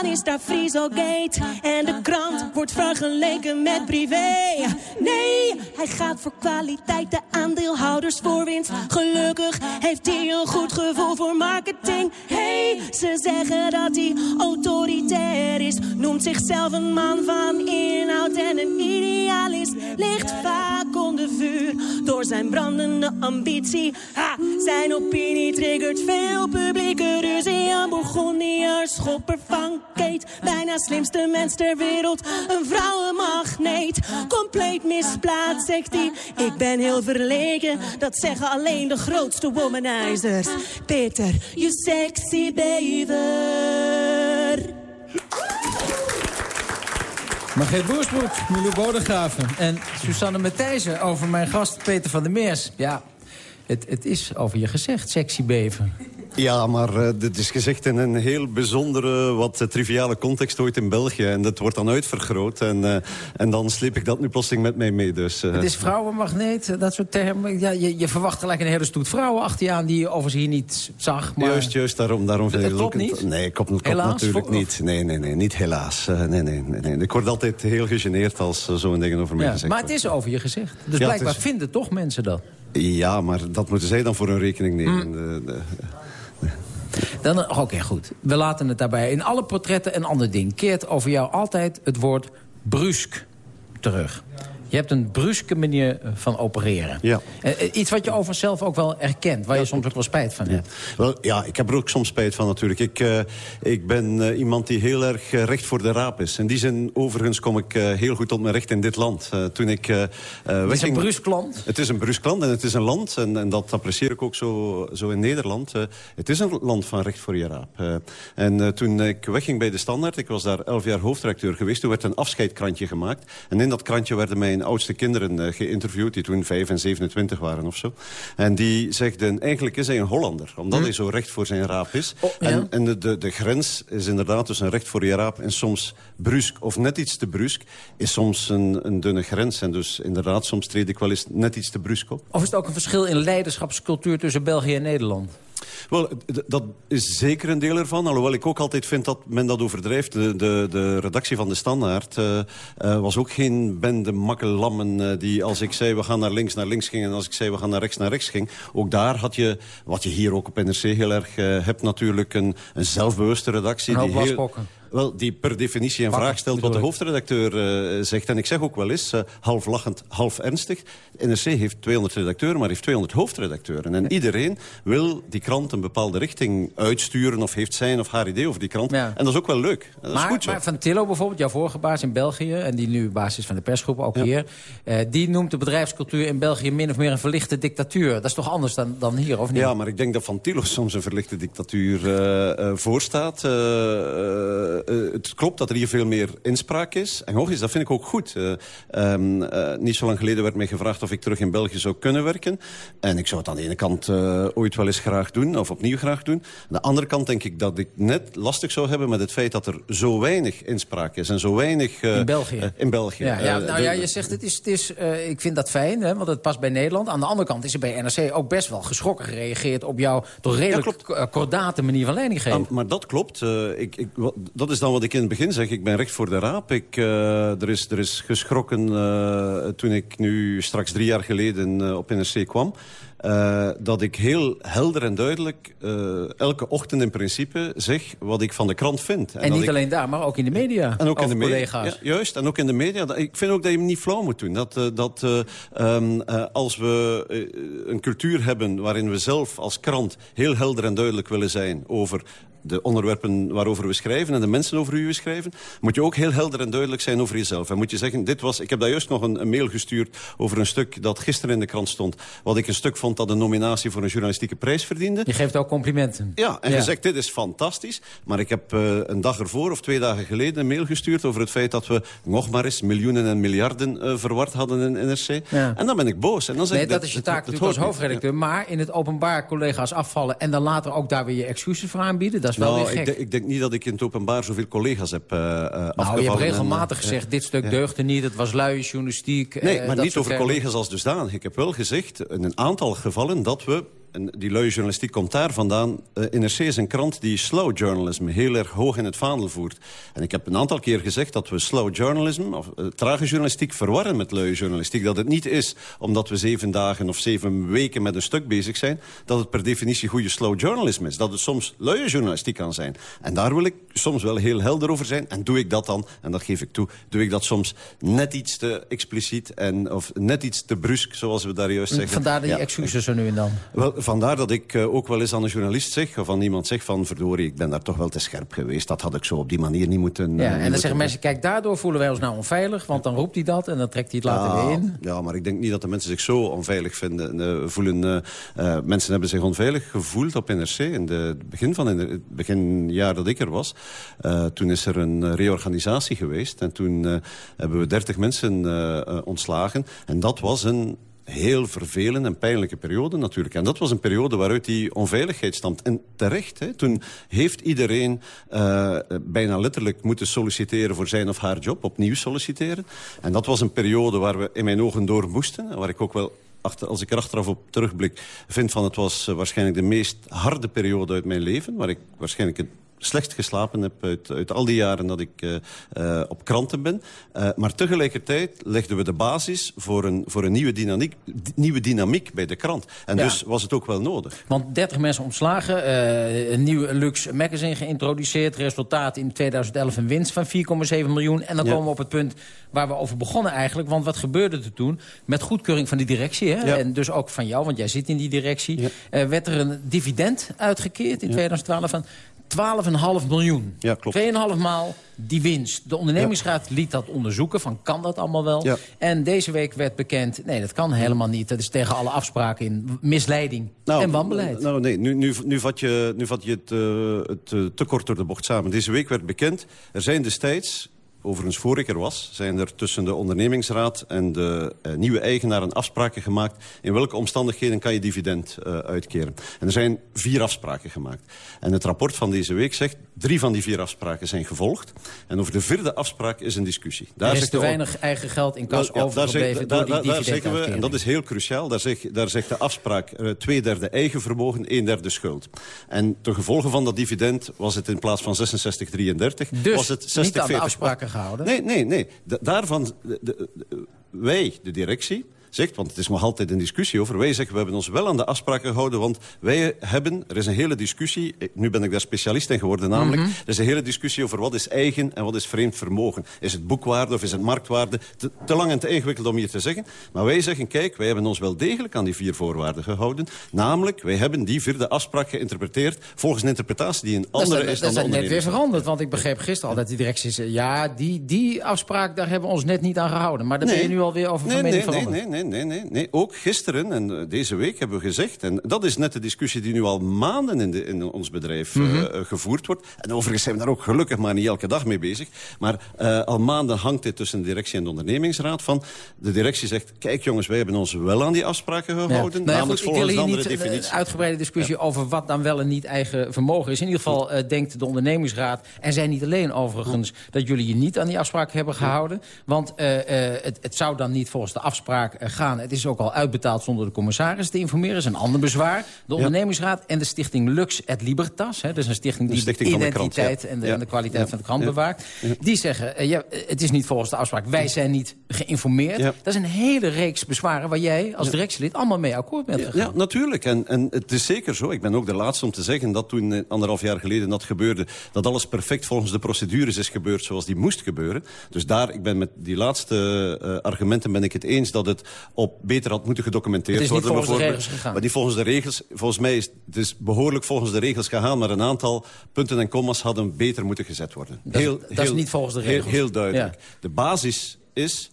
Dan is daar Friesogate en de krant wordt vergeleken met privé. Nee, hij gaat voor kwaliteit, de aandeelhouders voor winst. Gelukkig heeft hij een goed gevoel voor marketing. Hey, ze zeggen dat hij autoritair is. Noemt zichzelf een man van inhoud en een idealist. Ligt vaak onder vuur door zijn brandende ambitie. Ha, zijn opinie triggert veel publieke ruzie. Een schopper van Kate. Bijna slimste mens ter wereld, een vrouwenmagneet. Compleet misplaatst, zegt hij. Ik ben heel verlegen, dat zeggen alleen de grootste womanizers. Peter, you sexy bever. Margreet Boersbroek, Milou Bodegraven en Susanne Matthijssen over mijn gast Peter van der Meers. Ja, het, het is over je gezegd, sexy beven. Ja, maar eh, dit is gezegd in een heel bijzondere, wat eh, triviale context ooit in België. En dat wordt dan uitvergroot. En, eh, en dan sleep ik dat nu plotseling met mij mee. Dus, Het is vrouwenmagneet, dat soort termen. Ja, je, je verwacht gelijk een hele stoet vrouwen achter je aan... die je overigens hier niet zag. Maar... Juist, juist, daarom, daarom vind Het klopt niet? Nee, klopt, klopt natuurlijk niet. Nee, nee, nee, niet helaas. Nee, nee, nee, nee. Ik word altijd heel gegeneerd als zo'n dingen over mij Ja, gezegd maar het is over je gezegd. Dus Ja, blijkbaar is- vinden toch mensen dat. Ja, maar dat moeten zij dan voor hun rekening nemen. Mm. De- de- Dan, Oké, goed. We laten het daarbij. In alle portretten en ander ding keert over jou altijd het woord brusk terug. Je hebt een bruske manier van opereren. Ja. Eh, eh, iets wat je over zelf ook wel erkent. Waar je soms ook wel spijt van hebt. Wel, ja, ik heb er ook soms spijt van natuurlijk. Ik, eh, ik ben eh, iemand die heel erg eh, recht voor de raap is. In die zin, overigens, kom ik eh, heel goed tot mijn recht in dit land. Eh, toen ik eh, eh, Het is een brusk land. Het is een brusk land en het is een land, en, en dat apprecieer ik ook zo, zo in Nederland. eh, het is een land van recht voor je raap. Eh, en eh, toen ik wegging bij de Standaard, ik was daar elf jaar hoofdredacteur geweest... toen werd een afscheidkrantje gemaakt. En in dat krantje werden mijn oudste kinderen eh, geïnterviewd... die toen vijf en 27 waren of zo. En die zegden, eigenlijk is hij een Hollander... omdat Hm. hij zo recht voor zijn raap is. Oh, ja. En, en de, de, de grens is inderdaad tussen recht voor je raap... en soms brusk, of net iets te brusk... is soms een, een dunne grens. En dus inderdaad, soms treed ik wel eens net iets te brusk op. Of is het ook een verschil in leiderschapscultuur tussen België en Nederland? Wel, dat is zeker een deel ervan. Alhoewel ik ook altijd vind dat men dat overdrijft. De, de, de redactie van de Standaard eh, eh, was ook geen bende makkelammen... eh, die als ik zei we gaan naar links, naar links gingen... en als ik zei we gaan naar rechts, naar rechts ging. Ook daar had je, wat je hier ook op NRC heel erg hebt... natuurlijk een, een zelfbewuste redactie. Een die heel. Wel, die per definitie een vraag stelt wat de hoofdredacteur eh, zegt. En ik zeg ook wel eens, eh, half lachend, half ernstig... NRC heeft 200 redacteuren, maar heeft 200 hoofdredacteuren. En iedereen wil die krant een bepaalde richting uitsturen... of heeft zijn of haar idee over die krant. En dat is ook wel leuk. Dat is maar, goed zo. maar Van Tillo bijvoorbeeld, jouw vorige baas in België... en die nu baas is van de persgroep, ook hier... eh, die noemt de bedrijfscultuur in België min of meer een verlichte dictatuur. Dat is toch anders dan, dan hier, of niet? Ja, maar ik denk dat Van Tillo soms een verlichte dictatuur voorstaat. Eh, eh, het klopt dat er hier veel meer inspraak is. En nog eens, dat vind ik ook goed. Eh, ehm, eh, niet zo lang geleden werd mij gevraagd of ik terug in België zou kunnen werken. En ik zou het aan de ene kant ooit wel eens graag doen, of opnieuw graag doen. Aan de andere kant denk ik dat ik net lastig zou hebben met het feit dat er zo weinig inspraak is. En zo weinig... In België? in België. Ja, ja, nou ja, je zegt het is, het is ik vind dat fijn, hè, want het past bij Nederland. Aan de andere kant is er bij NRC ook best wel geschrokken gereageerd op jouw toch redelijk kordate manier van leiding geven. Ah, maar dat klopt. Ik, ik, dat is dan wat ik in het begin zeg. Ik ben recht voor de raap. Ik, eh, er, is, er is geschrokken eh, toen ik nu straks drie jaar geleden eh, op NRC kwam. dat ik heel helder en duidelijk elke ochtend in principe zeg wat ik van de krant vind. en niet ik- alleen daar, maar ook in de media. en ook in de media. collega's. Ja, juist, en ook in de media. Ik vind ook dat je hem niet flauw moet doen. Dat, dat eh, ehm, eh, als we een cultuur hebben waarin we zelf als krant heel helder en duidelijk willen zijn over de onderwerpen waarover we schrijven en de mensen over wie we schrijven, moet je ook heel helder en duidelijk zijn over jezelf. En moet je zeggen, dit was, ik heb daar juist nog een, een mail gestuurd over een stuk dat gisteren in de krant stond, wat ik een stuk vond dat een nominatie voor een journalistieke prijs verdiende. Je geeft ook complimenten. Ja, en Ja. je zegt, dit is fantastisch. Maar ik heb eh, een dag ervoor of twee dagen geleden een mail gestuurd... over het feit dat we nog maar eens miljoenen en miljarden eh, verward hadden in NRC. Ja. En dan ben ik boos. En dan zeg Nee, ik, dat is je taak natuurlijk als hoofdredacteur. Maar in het openbaar collega's afvallen... en dan later ook daar weer je excuses voor aanbieden... dat is wel Nou, weer ik, gek. ik denk niet dat ik in het openbaar zoveel collega's heb eh, nou, je hebt regelmatig eh, gezegd... dit stuk deugde niet, het was luie journalistiek. Nee, maar niet over collega's als dusdanig. Ik heb wel gezegd, in een aantal gevallen, dat we... En die luie journalistiek komt daar vandaan. Eh, NRC is een krant die slow journalism heel erg hoog in het vaandel voert. En ik heb een aantal keer gezegd dat we slow journalism, of eh, trage journalistiek, verwarren met luie journalistiek. Dat het niet is omdat we zeven dagen of zeven weken met een stuk bezig zijn, dat het per definitie goede slow journalism is. Dat het soms luie journalistiek kan zijn. En daar wil ik soms wel heel helder over zijn. En doe ik dat dan, en dat geef ik toe, doe ik dat soms net iets te expliciet en, of net iets te brusk, zoals we daar juist zeggen. Vandaar die Ja. excuses zo nu en dan. Wel, vandaar dat ik eh, ook wel eens aan een journalist zeg... of aan iemand zeg van, verdorie, ik ben daar toch wel te scherp geweest. Dat had ik zo op die manier niet moeten... eh, Ja, en dan moeten zeggen mensen, kijk, daardoor voelen wij ons nou onveilig... want dan roept hij dat en dan trekt hij het later ja, weer in. Ja, maar ik denk niet dat de mensen zich zo onveilig vinden, eh, voelen. mensen hebben zich onveilig gevoeld op NRC. In de, het begin van het begin jaar dat ik er was. Toen is er een reorganisatie geweest. En toen hebben we 30 mensen ontslagen. En dat was een heel vervelende en pijnlijke periode natuurlijk. En dat was een periode waaruit die onveiligheid stamt. En terecht, hè, toen heeft iedereen eh, bijna letterlijk moeten solliciteren voor zijn of haar job, opnieuw solliciteren. En dat was een periode waar we in mijn ogen door moesten, en waar ik ook wel achter, als ik er achteraf op terugblik, vind van het was eh, waarschijnlijk de meest harde periode uit mijn leven, waar ik waarschijnlijk het slecht geslapen heb uit, uit al die jaren dat ik eh, eh, op kranten ben. Eh, maar tegelijkertijd legden we de basis voor een, voor een nieuwe, dynamiek, nieuwe dynamiek bij de krant. En Ja. dus was het ook wel nodig. Want 30 mensen ontslagen, een nieuw luxe magazine geïntroduceerd... resultaat in 2011 een winst van 4,7 miljoen. En dan Ja. komen we op het punt waar we over begonnen eigenlijk. Want wat gebeurde er toen? Met goedkeuring van die directie, hè? Ja. en dus ook van jou, want jij zit in die directie... werd er een dividend uitgekeerd in 2012 van 12,5 miljoen. Ja, klopt. 2,5 maal die winst. De ondernemingsraad liet dat onderzoeken, van kan dat allemaal wel? Ja. En deze week werd bekend, nee, dat kan helemaal niet. Dat is tegen alle afspraken in misleiding en wanbeleid. Nou, nee, nu, nu, nu vat je, nu vat je het, eh, het eh, te kort door de bocht samen. Deze week werd bekend, er zijn destijds... Overigens, voor ik er was, zijn er tussen de ondernemingsraad en de eh, nieuwe eigenaren afspraken gemaakt. In welke omstandigheden kan je dividend eh, uitkeren? En er zijn vier afspraken gemaakt. En het rapport van deze week zegt, drie van die vier afspraken zijn gevolgd. En over de vierde afspraak is een discussie. er is te weinig eigen geld in kas wel, ja, daar overgebleven daar- die daar- daar zeggen we, en dat is heel cruciaal, daar, zeg, daar zegt de afspraak eh, twee derde eigen vermogen, een derde schuld. En ten gevolge van dat dividend was het in plaats van 66, 33, Dus was het 60, niet aan de 40. afspraken gehouden? Nee, nee, nee. Da- daarvan, de- wij, de directie, zegt, want het is nog altijd een discussie over... wij zeggen, we hebben ons wel aan de afspraken gehouden... want wij hebben, er is een hele discussie... nu ben ik daar specialist in geworden namelijk... Mhm. er is een hele discussie over wat is eigen en wat is vreemd vermogen. Is het boekwaarde of is het marktwaarde? Te, te lang en te ingewikkeld om hier te zeggen. Maar wij zeggen, kijk, wij hebben ons wel degelijk aan die vier voorwaarden gehouden. Namelijk, wij hebben die vierde afspraak geïnterpreteerd... volgens een interpretatie die een Dat is, andere dan- is, dat is de net weer veranderd. Want ik begreep gisteren al dat die directie zei... ja, die, die afspraak, daar hebben we ons net niet aan gehouden. Maar daar ben je nu alweer over van nee, mening nee, nee, veranderd. nee, nee, nee, nee, nee. Ook gisteren en eh, deze week hebben we gezegd... en dat is net de discussie die nu al maanden in, de, in ons bedrijf eh, Mhm. eh, gevoerd wordt. En overigens zijn we daar ook gelukkig maar niet elke dag mee bezig. Maar al maanden hangt dit tussen de directie en de ondernemingsraad. Van de directie zegt, kijk jongens, wij hebben ons wel aan die afspraken Ja. gehouden. Nou ja, ik wil volgens hier de niet andere een definitie. uitgebreide discussie over wat dan wel en niet eigen vermogen is. In ieder geval denkt de ondernemingsraad, en zij niet alleen overigens... dat jullie je niet aan die afspraak hebben gehouden. Want het, het zou dan niet volgens de afspraak gaan. Het is ook al uitbetaald zonder de commissaris te informeren. Dat is een ander bezwaar. De ondernemingsraad en de stichting Lux et Libertas... Hè, dat is een stichting De die stichting de van de krant, identiteit en, de, Ja. en de kwaliteit van de krant bewaakt. Die zeggen, eh, ja, het is niet volgens de afspraak. Wij zijn niet geïnformeerd. Dat is een hele reeks bezwaren waar jij als directielid allemaal mee akkoord bent gegaan. Ja, natuurlijk. En, en het is zeker zo. Ik ben ook de laatste om te zeggen dat toen eh, anderhalf jaar geleden dat gebeurde... dat alles perfect volgens de procedures is gebeurd zoals die moest gebeuren. Dus daar, ik ben met die laatste eh, argumenten ben ik het eens... dat het op beter had moeten gedocumenteerd Het is niet worden. volgens de regels gegaan. Maar die volgens de regels, volgens mij is het is behoorlijk volgens de regels gegaan... maar een aantal punten en commas hadden beter moeten gezet worden. Dat is- dat is niet volgens de heel- regels. Heel, duidelijk. De basis is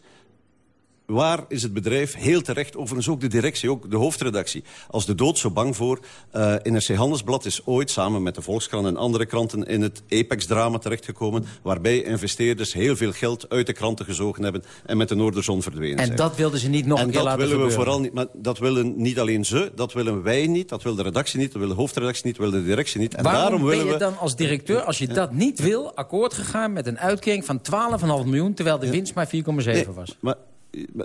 Waar is het bedrijf heel terecht, overigens ook de directie, ook de hoofdredactie... als de dood zo bang voor. Eh NRC Handelsblad is ooit samen met de Volkskrant en andere kranten... in het Apex-drama terechtgekomen... waarbij investeerders heel veel geld uit de kranten gezogen hebben... en met de Noorderzon verdwenen En zijn. dat wilden ze niet nog en een keer dat laten willen we vooral niet. Maar dat willen niet alleen ze, dat willen wij niet... dat wil de redactie niet, dat wil de hoofdredactie niet... dat wil de directie niet. En Waarom daarom ben willen je we... dan als directeur, als je dat niet wil... akkoord gegaan met een uitkering van 12,5 miljoen... terwijl de winst maar 4,7 Nee, was? Maar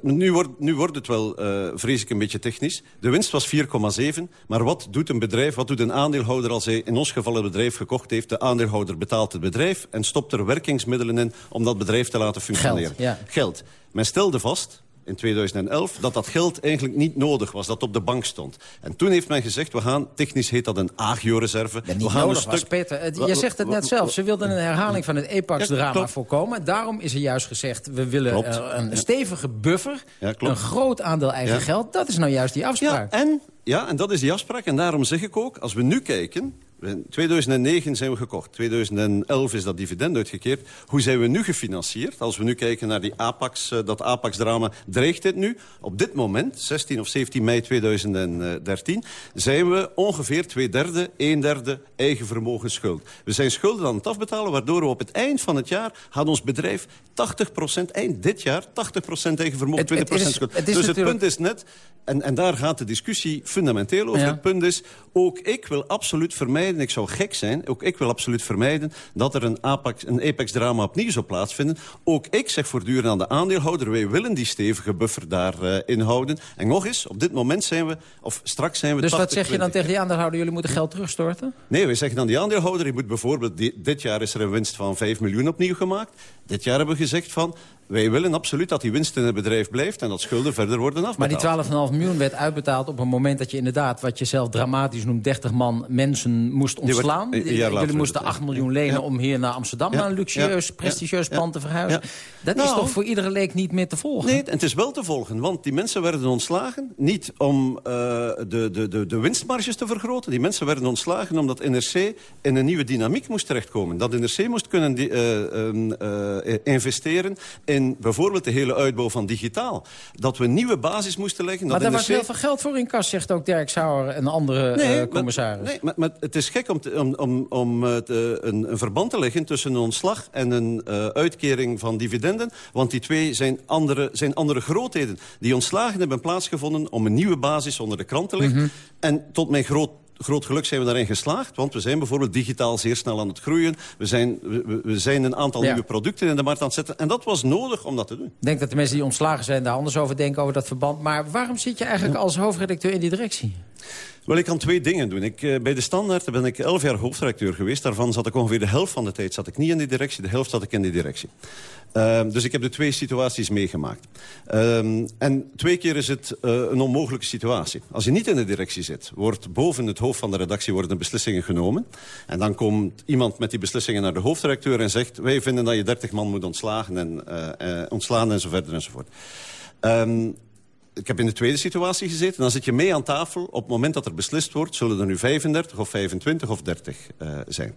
nu wordt, nu wordt het wel, eh, vrees ik, een beetje technisch. De winst was 4,7. Maar wat doet een bedrijf, wat doet een aandeelhouder... als hij in ons geval het bedrijf gekocht heeft? De aandeelhouder betaalt het bedrijf... en stopt er werkingsmiddelen in om dat bedrijf te laten functioneren. ja. Geld. Men stelde vast in 2011 dat dat geld eigenlijk niet nodig was, dat op de bank stond. En toen heeft men gezegd, we gaan, technisch heet dat een agio-reserve. Ja, we gaan nodig een was, stuk... Peter. Het- Wa- Je zegt het net zelf. Ze wilden een herhaling van het EPAX-drama voorkomen. Daarom is er juist gezegd, we willen eh, een Ja. stevige buffer. Een groot aandeel eigen geld. Dat is nou juist die afspraak. Ja, en, ja, en dat is die afspraak. En daarom zeg ik ook, als we nu kijken... In 2009 zijn we gekocht. 2011 is dat dividend uitgekeerd. Hoe zijn we nu gefinancierd? Als we nu kijken naar die Apax, eh, dat Apax-drama, dreigt dit nu? Op dit moment, 16 of 17 mei 2013, zijn we ongeveer twee derde, een derde eigen vermogen schuld. We zijn schulden aan het afbetalen, waardoor we op het eind van het jaar gaat ons bedrijf 80% eind dit jaar, 80% eigen vermogen, Het- 20 het is- schuld. het is dus het punt is net, en, en daar gaat de discussie fundamenteel over. Ja. Het punt is, ook ik wil absoluut vermijden, ik zou gek zijn... ook ik wil absoluut vermijden dat er een, Apex, een Apex-drama opnieuw zou plaatsvinden. Ook ik zeg voortdurend aan de aandeelhouder... wij willen die stevige buffer daarin inhouden. En nog eens, op dit moment zijn we, of straks zijn we... Dus wat 80, zeg je dan 20. tegen die aandeelhouder? Jullie moeten geld terugstorten? Nee, wij zeggen aan die aandeelhouder... je moet bijvoorbeeld, di- dit jaar is er een winst van 5 miljoen opnieuw gemaakt. Dit jaar hebben we gezegd van... wij willen absoluut dat die winst in het bedrijf blijft... en dat schulden verder worden Maar afbetaald. die 12,5 miljoen werd uitbetaald op een moment dat je inderdaad... wat je zelf dramatisch noemt, 30 man mensen moest ontslaan. Jullie moesten werd het, 8 miljoen lenen Ja. om hier naar Amsterdam... Ja. naar een luxueus, Ja. prestigieus pand te verhuizen. Dat is Nou. toch voor iedere leek niet meer te volgen? Nee, het is wel te volgen, want die mensen werden ontslagen... niet om eh, de, de, de, de winstmarges te vergroten. Die mensen werden ontslagen omdat NRC in een nieuwe dynamiek moest terechtkomen. Dat NRC moest kunnen die, eh, eh, investeren in bijvoorbeeld de hele uitbouw van digitaal. Dat we een nieuwe basis moesten leggen. Maar dat daar was heel veel geld voor in kas, zegt ook Dirk Sauer, een andere eh, maar- commissaris. nee, maar, maar het is gek om, te- om, om, om eh, een, een verband te leggen tussen een ontslag en een eh, uitkering van dividenden. Want die twee zijn andere, zijn andere grootheden. Die ontslagen hebben plaatsgevonden om een nieuwe basis onder de krant te leggen. Mhm. En tot mijn groot groot geluk zijn we daarin geslaagd. Want we zijn bijvoorbeeld digitaal zeer snel aan het groeien. We zijn, we, we- zijn een aantal Ja. nieuwe producten in de markt aan het zetten. En dat was nodig om dat te doen. Ik denk dat de mensen die ontslagen zijn daar anders over denken over dat verband. Maar waarom zit je eigenlijk als hoofdredacteur in die directie? Wel, ik kan twee dingen doen. Ik, eh, bij de Standaard ben ik elf jaar hoofdredacteur geweest. Daarvan zat ik ongeveer de helft van de tijd zat ik niet in de directie. De helft zat ik in de directie. Ehm, dus ik heb de twee situaties meegemaakt. Ehm, en twee keer is het eh, een onmogelijke situatie. Als je niet in de directie zit, wordt boven het hoofd van de redactie worden beslissingen genomen. En dan komt iemand met die beslissingen naar de hoofdredacteur en zegt... wij vinden dat je 30 man moet ontslagen en, eh, ontslaan en zo verder enzovoort. Ehm, ik heb in de tweede situatie gezeten. Dan zit je mee aan tafel. Op het moment dat er beslist wordt... zullen er nu 35 of 25 of 30 uh, zijn.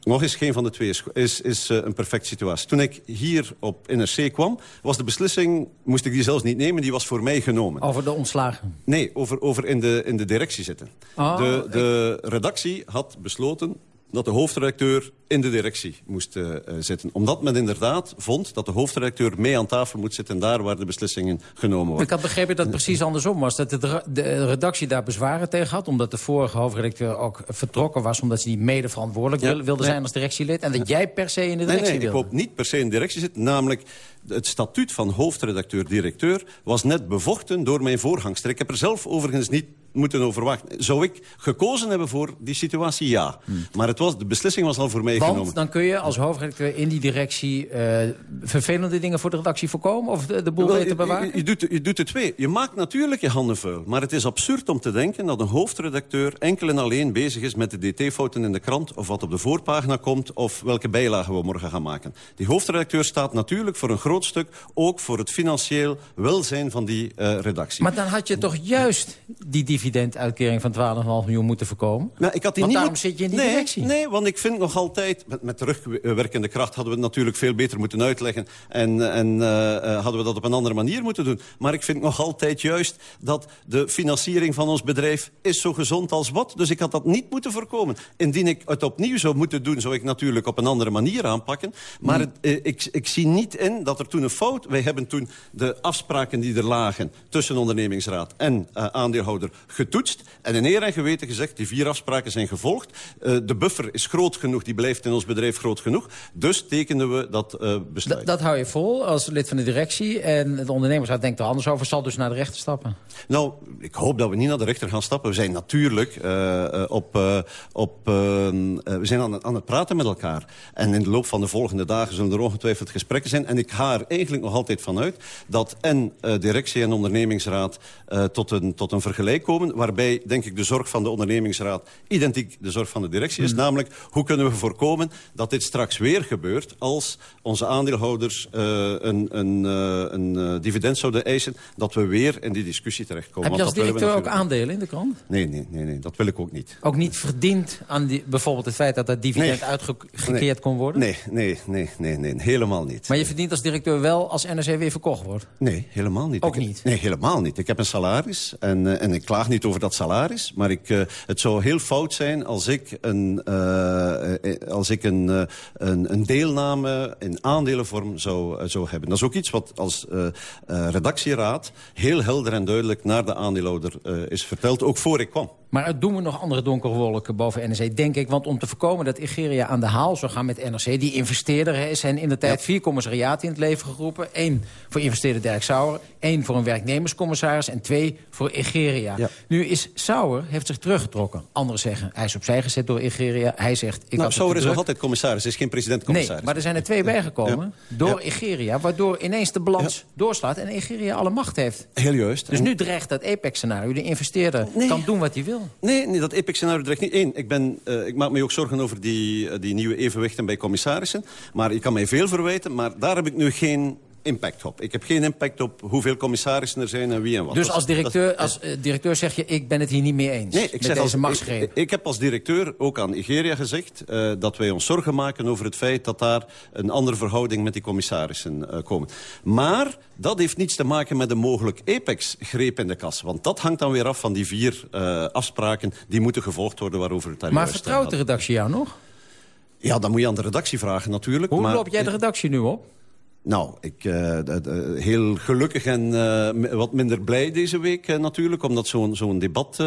Nog eens, geen van de twee is, is, is uh, een perfecte situatie. Toen ik hier op NRC kwam, was de beslissing... moest ik die zelfs niet nemen, die was voor mij genomen. Over de ontslagen? Nee, over, over in, de, in de directie zitten. Oh, de de redactie had besloten dat de hoofdredacteur in de directie moest uh, zitten. Omdat men inderdaad vond dat de hoofdredacteur mee aan tafel moet zitten... daar waar de beslissingen genomen worden. Ik had begrepen dat het precies andersom was. Dat de, de redactie daar bezwaren tegen had. Omdat de vorige hoofdredacteur ook vertrokken was... omdat ze niet mede verantwoordelijk ja, wilde zijn als directielid. En dat jij per se in de directie nee, nee, wilde. ik hoop niet per se in de directie zitten. Namelijk, het statuut van hoofdredacteur-directeur... was net bevochten door mijn voorgangster. Ik heb er zelf overigens niet moeten overwachten. Zou ik gekozen hebben voor die situatie? Ja. Hmm. Maar het was, de beslissing was al voor mij Want genomen. dan kun je als hoofdredacteur in die directie... Uh, vervelende dingen voor de redactie voorkomen? Of de, de boel je, bewaren? je, je, doet, je doet de twee. Je maakt natuurlijk je handen vuil. Maar het is absurd om te denken dat een hoofdredacteur... enkel en alleen bezig is met de dt-fouten in de krant... of wat op de voorpagina komt... of welke bijlagen we morgen gaan maken. Die hoofdredacteur staat natuurlijk voor een groot stuk... ook voor het financieel welzijn van die uh, redactie. Maar dan had je toch juist die dividenduitkering van 12,5 miljoen moeten voorkomen? Nou, ik had die want niet daarom zit je in die nee, directie. Nee, want ik vind nog altijd... Met, met terugwerkende kracht hadden we het natuurlijk veel beter moeten uitleggen... en, en uh, hadden we dat op een andere manier moeten doen. Maar ik vind nog altijd juist dat de financiering van ons bedrijf... is zo gezond als wat. Dus ik had dat niet moeten voorkomen. Indien ik het opnieuw zou moeten doen... zou ik natuurlijk op een andere manier aanpakken. Maar Hmm. het, ik, ik zie niet in dat er toen een fout... Wij hebben toen de afspraken die er lagen... tussen ondernemingsraad en uh, aandeelhouder getoetst. En in eer en geweten gezegd, die vier afspraken zijn gevolgd. Uh, de buffer is groot genoeg, die blijft in ons bedrijf groot genoeg. Dus tekenden we dat uh, besluit. D dat hou je vol als lid van de directie. En de ondernemersraad denkt er anders over, zal dus naar de rechter stappen. Nou, ik hoop dat we niet naar de rechter gaan stappen. We zijn natuurlijk op... op we zijn aan het, aan het praten met elkaar. En in de loop van de volgende dagen zullen er ongetwijfeld gesprekken zijn. En ik ga er eigenlijk nog altijd vanuit dat en directie en ondernemingsraad tot, een, tot een vergelijk komen. Waarbij, denk ik, de zorg van de ondernemingsraad identiek de zorg van de directie is. Hmm. Namelijk, hoe kunnen we voorkomen dat dit straks weer gebeurt... als onze aandeelhouders uh, een, een, een dividend zouden eisen... dat we weer in die discussie terechtkomen. Heb je als directeur ook aandelen in de krant? Nee, nee, nee, nee, dat wil ik ook niet. Ook niet verdiend aan die, bijvoorbeeld het feit dat dat dividend nee. uitgekeerd nee. kon worden? Nee, nee, nee, nee, nee, helemaal niet. Maar je verdient als directeur wel als NRC weer verkocht wordt? Nee, helemaal niet. Ook ik, niet? Nee, helemaal niet. Ik heb een salaris en, en ik klaag niet over dat salaris... maar ik, het zou heel fout zijn als ik een, als ik een, een, een deelname in aandelenvorm zou, zou hebben. Dat is ook iets wat als redactieraad heel helder en duidelijk naar de aandeelhouder is verteld, ook voor ik kwam. Maar het doen we nog andere donkere wolken boven NRC, denk ik. Want om te voorkomen dat Igeria aan de haal zou gaan met NRC... die investeerder is, zijn in de tijd ja. vier commissariaten in het leven geroepen. Eén voor investeerder Dirk Sauer, één voor een werknemerscommissaris... en twee voor Igeria. Ja. Nu is Sauer, heeft zich teruggetrokken. Anderen zeggen, hij is opzij gezet door Igeria. Hij zegt, ik nou, Sauer is nog altijd commissaris, is geen president-commissaris. Nee, maar er zijn er twee bijgekomen ja. door Igeria... waardoor ineens de balans doorslaat en Igeria alle macht heeft. Heel juist. Dus en... nu dreigt dat Apex-scenario. De investeerder nee. kan doen wat hij wil. Nee, nee dat Apex-scenario dreigt niet. Eén, ik, ben, uh, ik maak me ook zorgen over die, uh, die nieuwe evenwichten bij commissarissen. Maar je kan mij veel verwijten, maar daar heb ik nu geen impact op. Ik heb geen impact op hoeveel commissarissen er zijn en wie en wat. Dus als directeur, als, uh, directeur zeg je, ik ben het hier niet mee eens nee, ik met zeg deze als, machtsgreep? Ik, ik, heb als directeur ook aan Igeria gezegd... Uh, dat wij ons zorgen maken over het feit dat daar een andere verhouding met die commissarissen uh, komen. Maar dat heeft niets te maken met een mogelijk apex-greep in de kas. Want dat hangt dan weer af van die vier afspraken die moeten gevolgd worden waarover het daar Maar vertrouwt de redactie jou nog? Ja, dan moet je aan de redactie vragen natuurlijk. Hoe maar, loop jij de redactie nu op? Nou, ik uh, heel gelukkig en uh, wat minder blij deze week uh, natuurlijk... omdat zo'n zo'n debat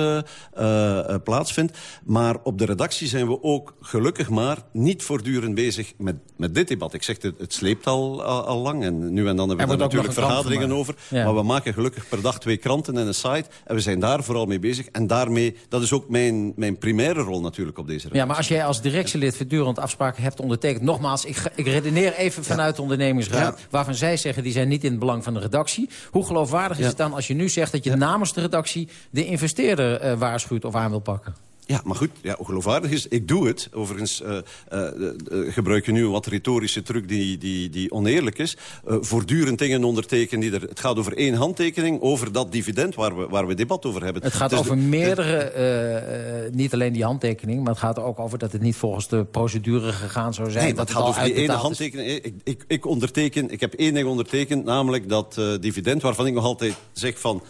plaatsvindt. Maar op de redactie zijn we ook gelukkig maar niet voortdurend bezig met, met dit debat. Ik zeg, het, het sleept al, al, al, lang en nu en dan hebben we er natuurlijk vergaderingen over. Ja. Maar we maken gelukkig per dag twee kranten en een site. En we zijn daar vooral mee bezig. En daarmee, dat is ook mijn, mijn primaire rol natuurlijk op deze redactie. Ja, maar als jij als directielid voortdurend afspraken hebt ondertekend... nogmaals, ik, ik redeneer even vanuit de ondernemingsraad... Waarvan zij zeggen die zijn niet in het belang van de redactie. Hoe geloofwaardig is het dan als je nu zegt dat je namens de redactie... de investeerder uh, waarschuwt of aan wil pakken? Ja, maar goed, ja, geloofwaardig is, ik doe het. Overigens uh, uh, gebruik je nu een wat retorische truc die, die, die oneerlijk is. Voortdurend dingen ondertekenen. Die er, het gaat over één handtekening, over dat dividend waar we, waar we debat over hebben. Het gaat dus over de, meerdere, niet alleen die handtekening... maar het gaat er ook over dat het niet volgens de procedure gegaan zou zijn. Nee, dat, dat gaat over die ene handtekening. Ik, ik, ik, onderteken, ik heb één ding ondertekend, namelijk dat dividend... waarvan ik nog altijd zeg van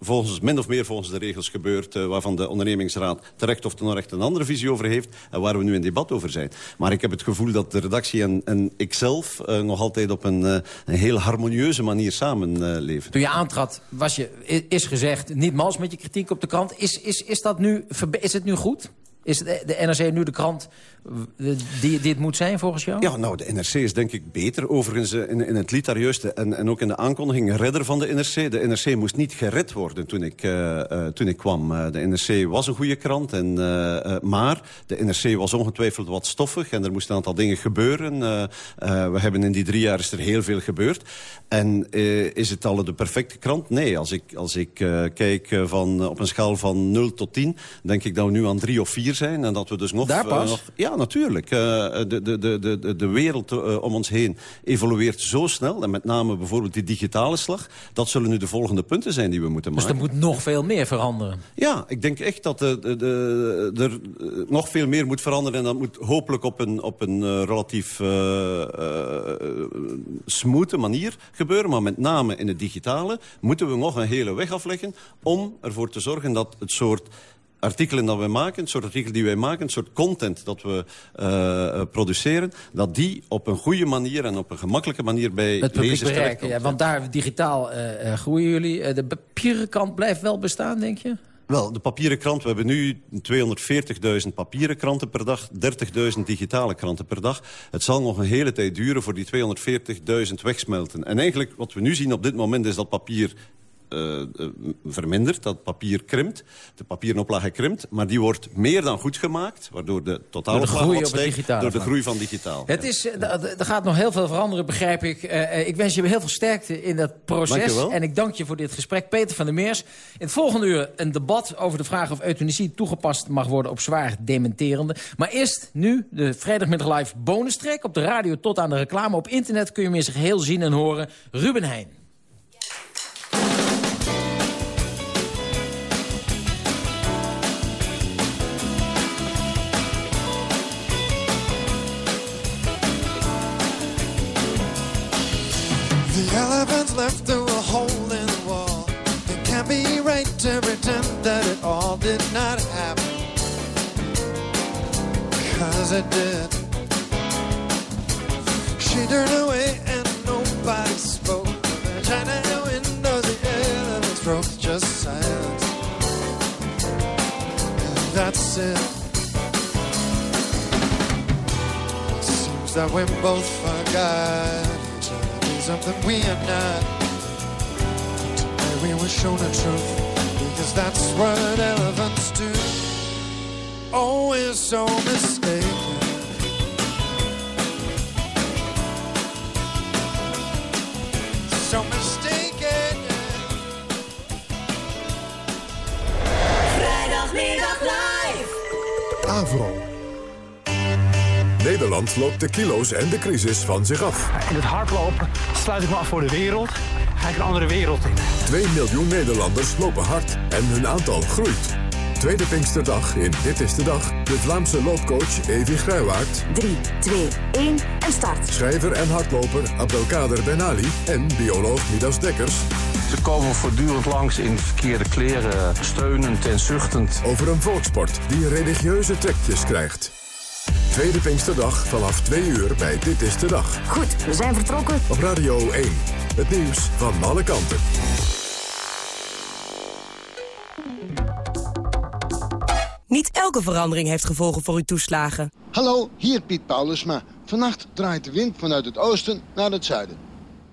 volgens, min of meer volgens de regels gebeurt... Uh, waarvan de ondernemingsraad terecht of terecht een andere visie over heeft... en waar we nu in debat over zijn. Maar ik heb het gevoel dat de redactie en, en ikzelf... Uh, nog altijd op een, uh, een heel harmonieuze manier samenleven. Toen je aantrad, was je, is gezegd... niet mals met je kritiek op de krant. Is, is, is, dat nu, is het nu goed? Is de, NRC nu de krant die, het moet zijn volgens jou? Ja, nou, de NRC is denk ik beter. Overigens, in, in het lied juist en, en ook in de aankondiging... redder van de NRC. De NRC moest niet gered worden toen ik, uh, uh, toen ik kwam. De NRC was een goede krant, en, maar de NRC was ongetwijfeld wat stoffig... en er moesten een aantal dingen gebeuren. we hebben in die drie jaar is er heel veel gebeurd. En is het al de perfecte krant? Nee, als ik, als ik kijk van, op een schaal van 0 tot 10... denk ik dat we nu aan 3 of 4 zijn. En dat we dus nog... Daar pas? nog, ja, natuurlijk. Uh, de, de, de, de, de wereld uh, om ons heen evolueert zo snel. En met name bijvoorbeeld die digitale slag. Dat zullen nu de volgende punten zijn die we moeten dus maken. Dus er moet nog veel meer veranderen? Ja, ik denk echt dat de, de, de, er nog veel meer moet veranderen. En dat moet hopelijk op een, op een uh, relatief smoothe manier gebeuren. Maar met name in het digitale moeten we nog een hele weg afleggen... om ervoor te zorgen dat het soort artikelen dat we maken, het soort artikelen die wij maken... het soort content dat we uh, produceren... dat die op een goede manier en op een gemakkelijke manier bij het lezers bereiken. Ja, want daar digitaal uh, groeien jullie. de papieren kant blijft wel bestaan, denk je? Wel, de papieren krant, we hebben nu 240.000 papieren kranten per dag... 30.000 digitale kranten per dag. Het zal nog een hele tijd duren voor die 240.000 wegsmelten. En eigenlijk wat we nu zien op dit moment is dat papier uh, vermindert, dat papier krimpt. De papieren krimpt, maar die wordt meer dan goed gemaakt... waardoor de totale door de groei, op stijgt, door de groei van digitaal. Het ja. is, er gaat nog heel veel veranderen, begrijp ik. Uh, ik wens je heel veel sterkte in dat proces. En ik dank je voor dit gesprek. Peter van der Meers. In het volgende uur een debat over de vraag of euthanasie toegepast mag worden... op zwaar dementerende. Maar eerst nu de vrijdagmiddag live bonus track. Op de radio tot aan de reclame. Op internet kun je hem in zich heel zien en horen. Ruben Heijn. Elephants left through a hole in the wall. It can't be right to pretend that it all did not happen. Cause it did. She turned away and nobody spoke. The China windows, the elephants broke just silence. And that's it. It seems that we both forgot something we are not. Today we were shown the truth because that's what elephants do. Oh, Always so mistaken. So mistaken. Vrijdagmiddag live. Avro. Nederland loopt de kilo's en de crisis van zich af. In het hardlopen sluit ik me af voor de wereld. Ga ik een andere wereld in. 2 miljoen Nederlanders lopen hard en hun aantal groeit. Tweede Pinksterdag in Dit is de Dag. De Vlaamse loopcoach Evi Gruiwaard. 3, 2, 1 en start. Schrijver en hardloper Abdelkader Ben Ali. En bioloog Midas Dekkers. Ze komen voortdurend langs in verkeerde kleren, steunend en zuchtend. Over een volksport die religieuze trekjes krijgt. Tweede Pinksterdag vanaf 2 uur bij Dit is de Dag. Goed, we zijn vertrokken. Op Radio 1. Het nieuws van alle kanten. Niet elke verandering heeft gevolgen voor uw toeslagen. Hallo, hier Piet Paulusma. Vannacht draait de wind vanuit het oosten naar het zuiden.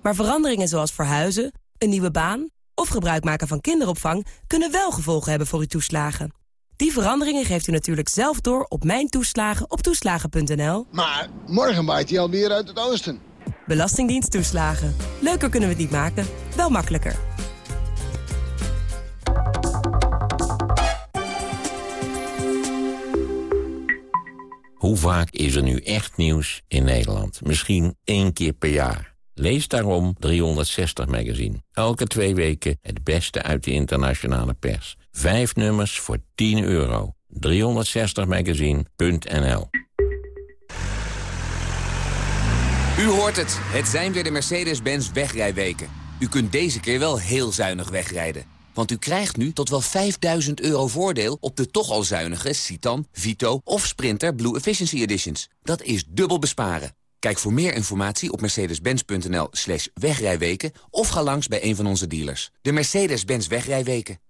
Maar veranderingen zoals verhuizen, een nieuwe baan of gebruik maken van kinderopvang kunnen wel gevolgen hebben voor uw toeslagen. Die veranderingen geeft u natuurlijk zelf door op mijn toeslagen op toeslagen.nl. Maar morgen waait hij alweer uit het oosten. Belastingdienst toeslagen. Leuker kunnen we het niet maken, wel makkelijker. Hoe vaak is er nu echt nieuws in Nederland? Misschien één keer per jaar. Lees daarom 360 Magazine. Elke twee weken het beste uit de internationale pers. Vijf nummers voor 10 euro. 360magazine.nl U hoort het. Het zijn weer de Mercedes-Benz wegrijweken. U kunt deze keer wel heel zuinig wegrijden. Want u krijgt nu tot wel 5000 euro voordeel op de toch al zuinige Citan, Vito of Sprinter Blue Efficiency Editions. Dat is dubbel besparen. Kijk voor meer informatie op mercedes-benz.nl slash wegrijweken... of ga langs bij een van onze dealers. De Mercedes-Benz wegrijweken.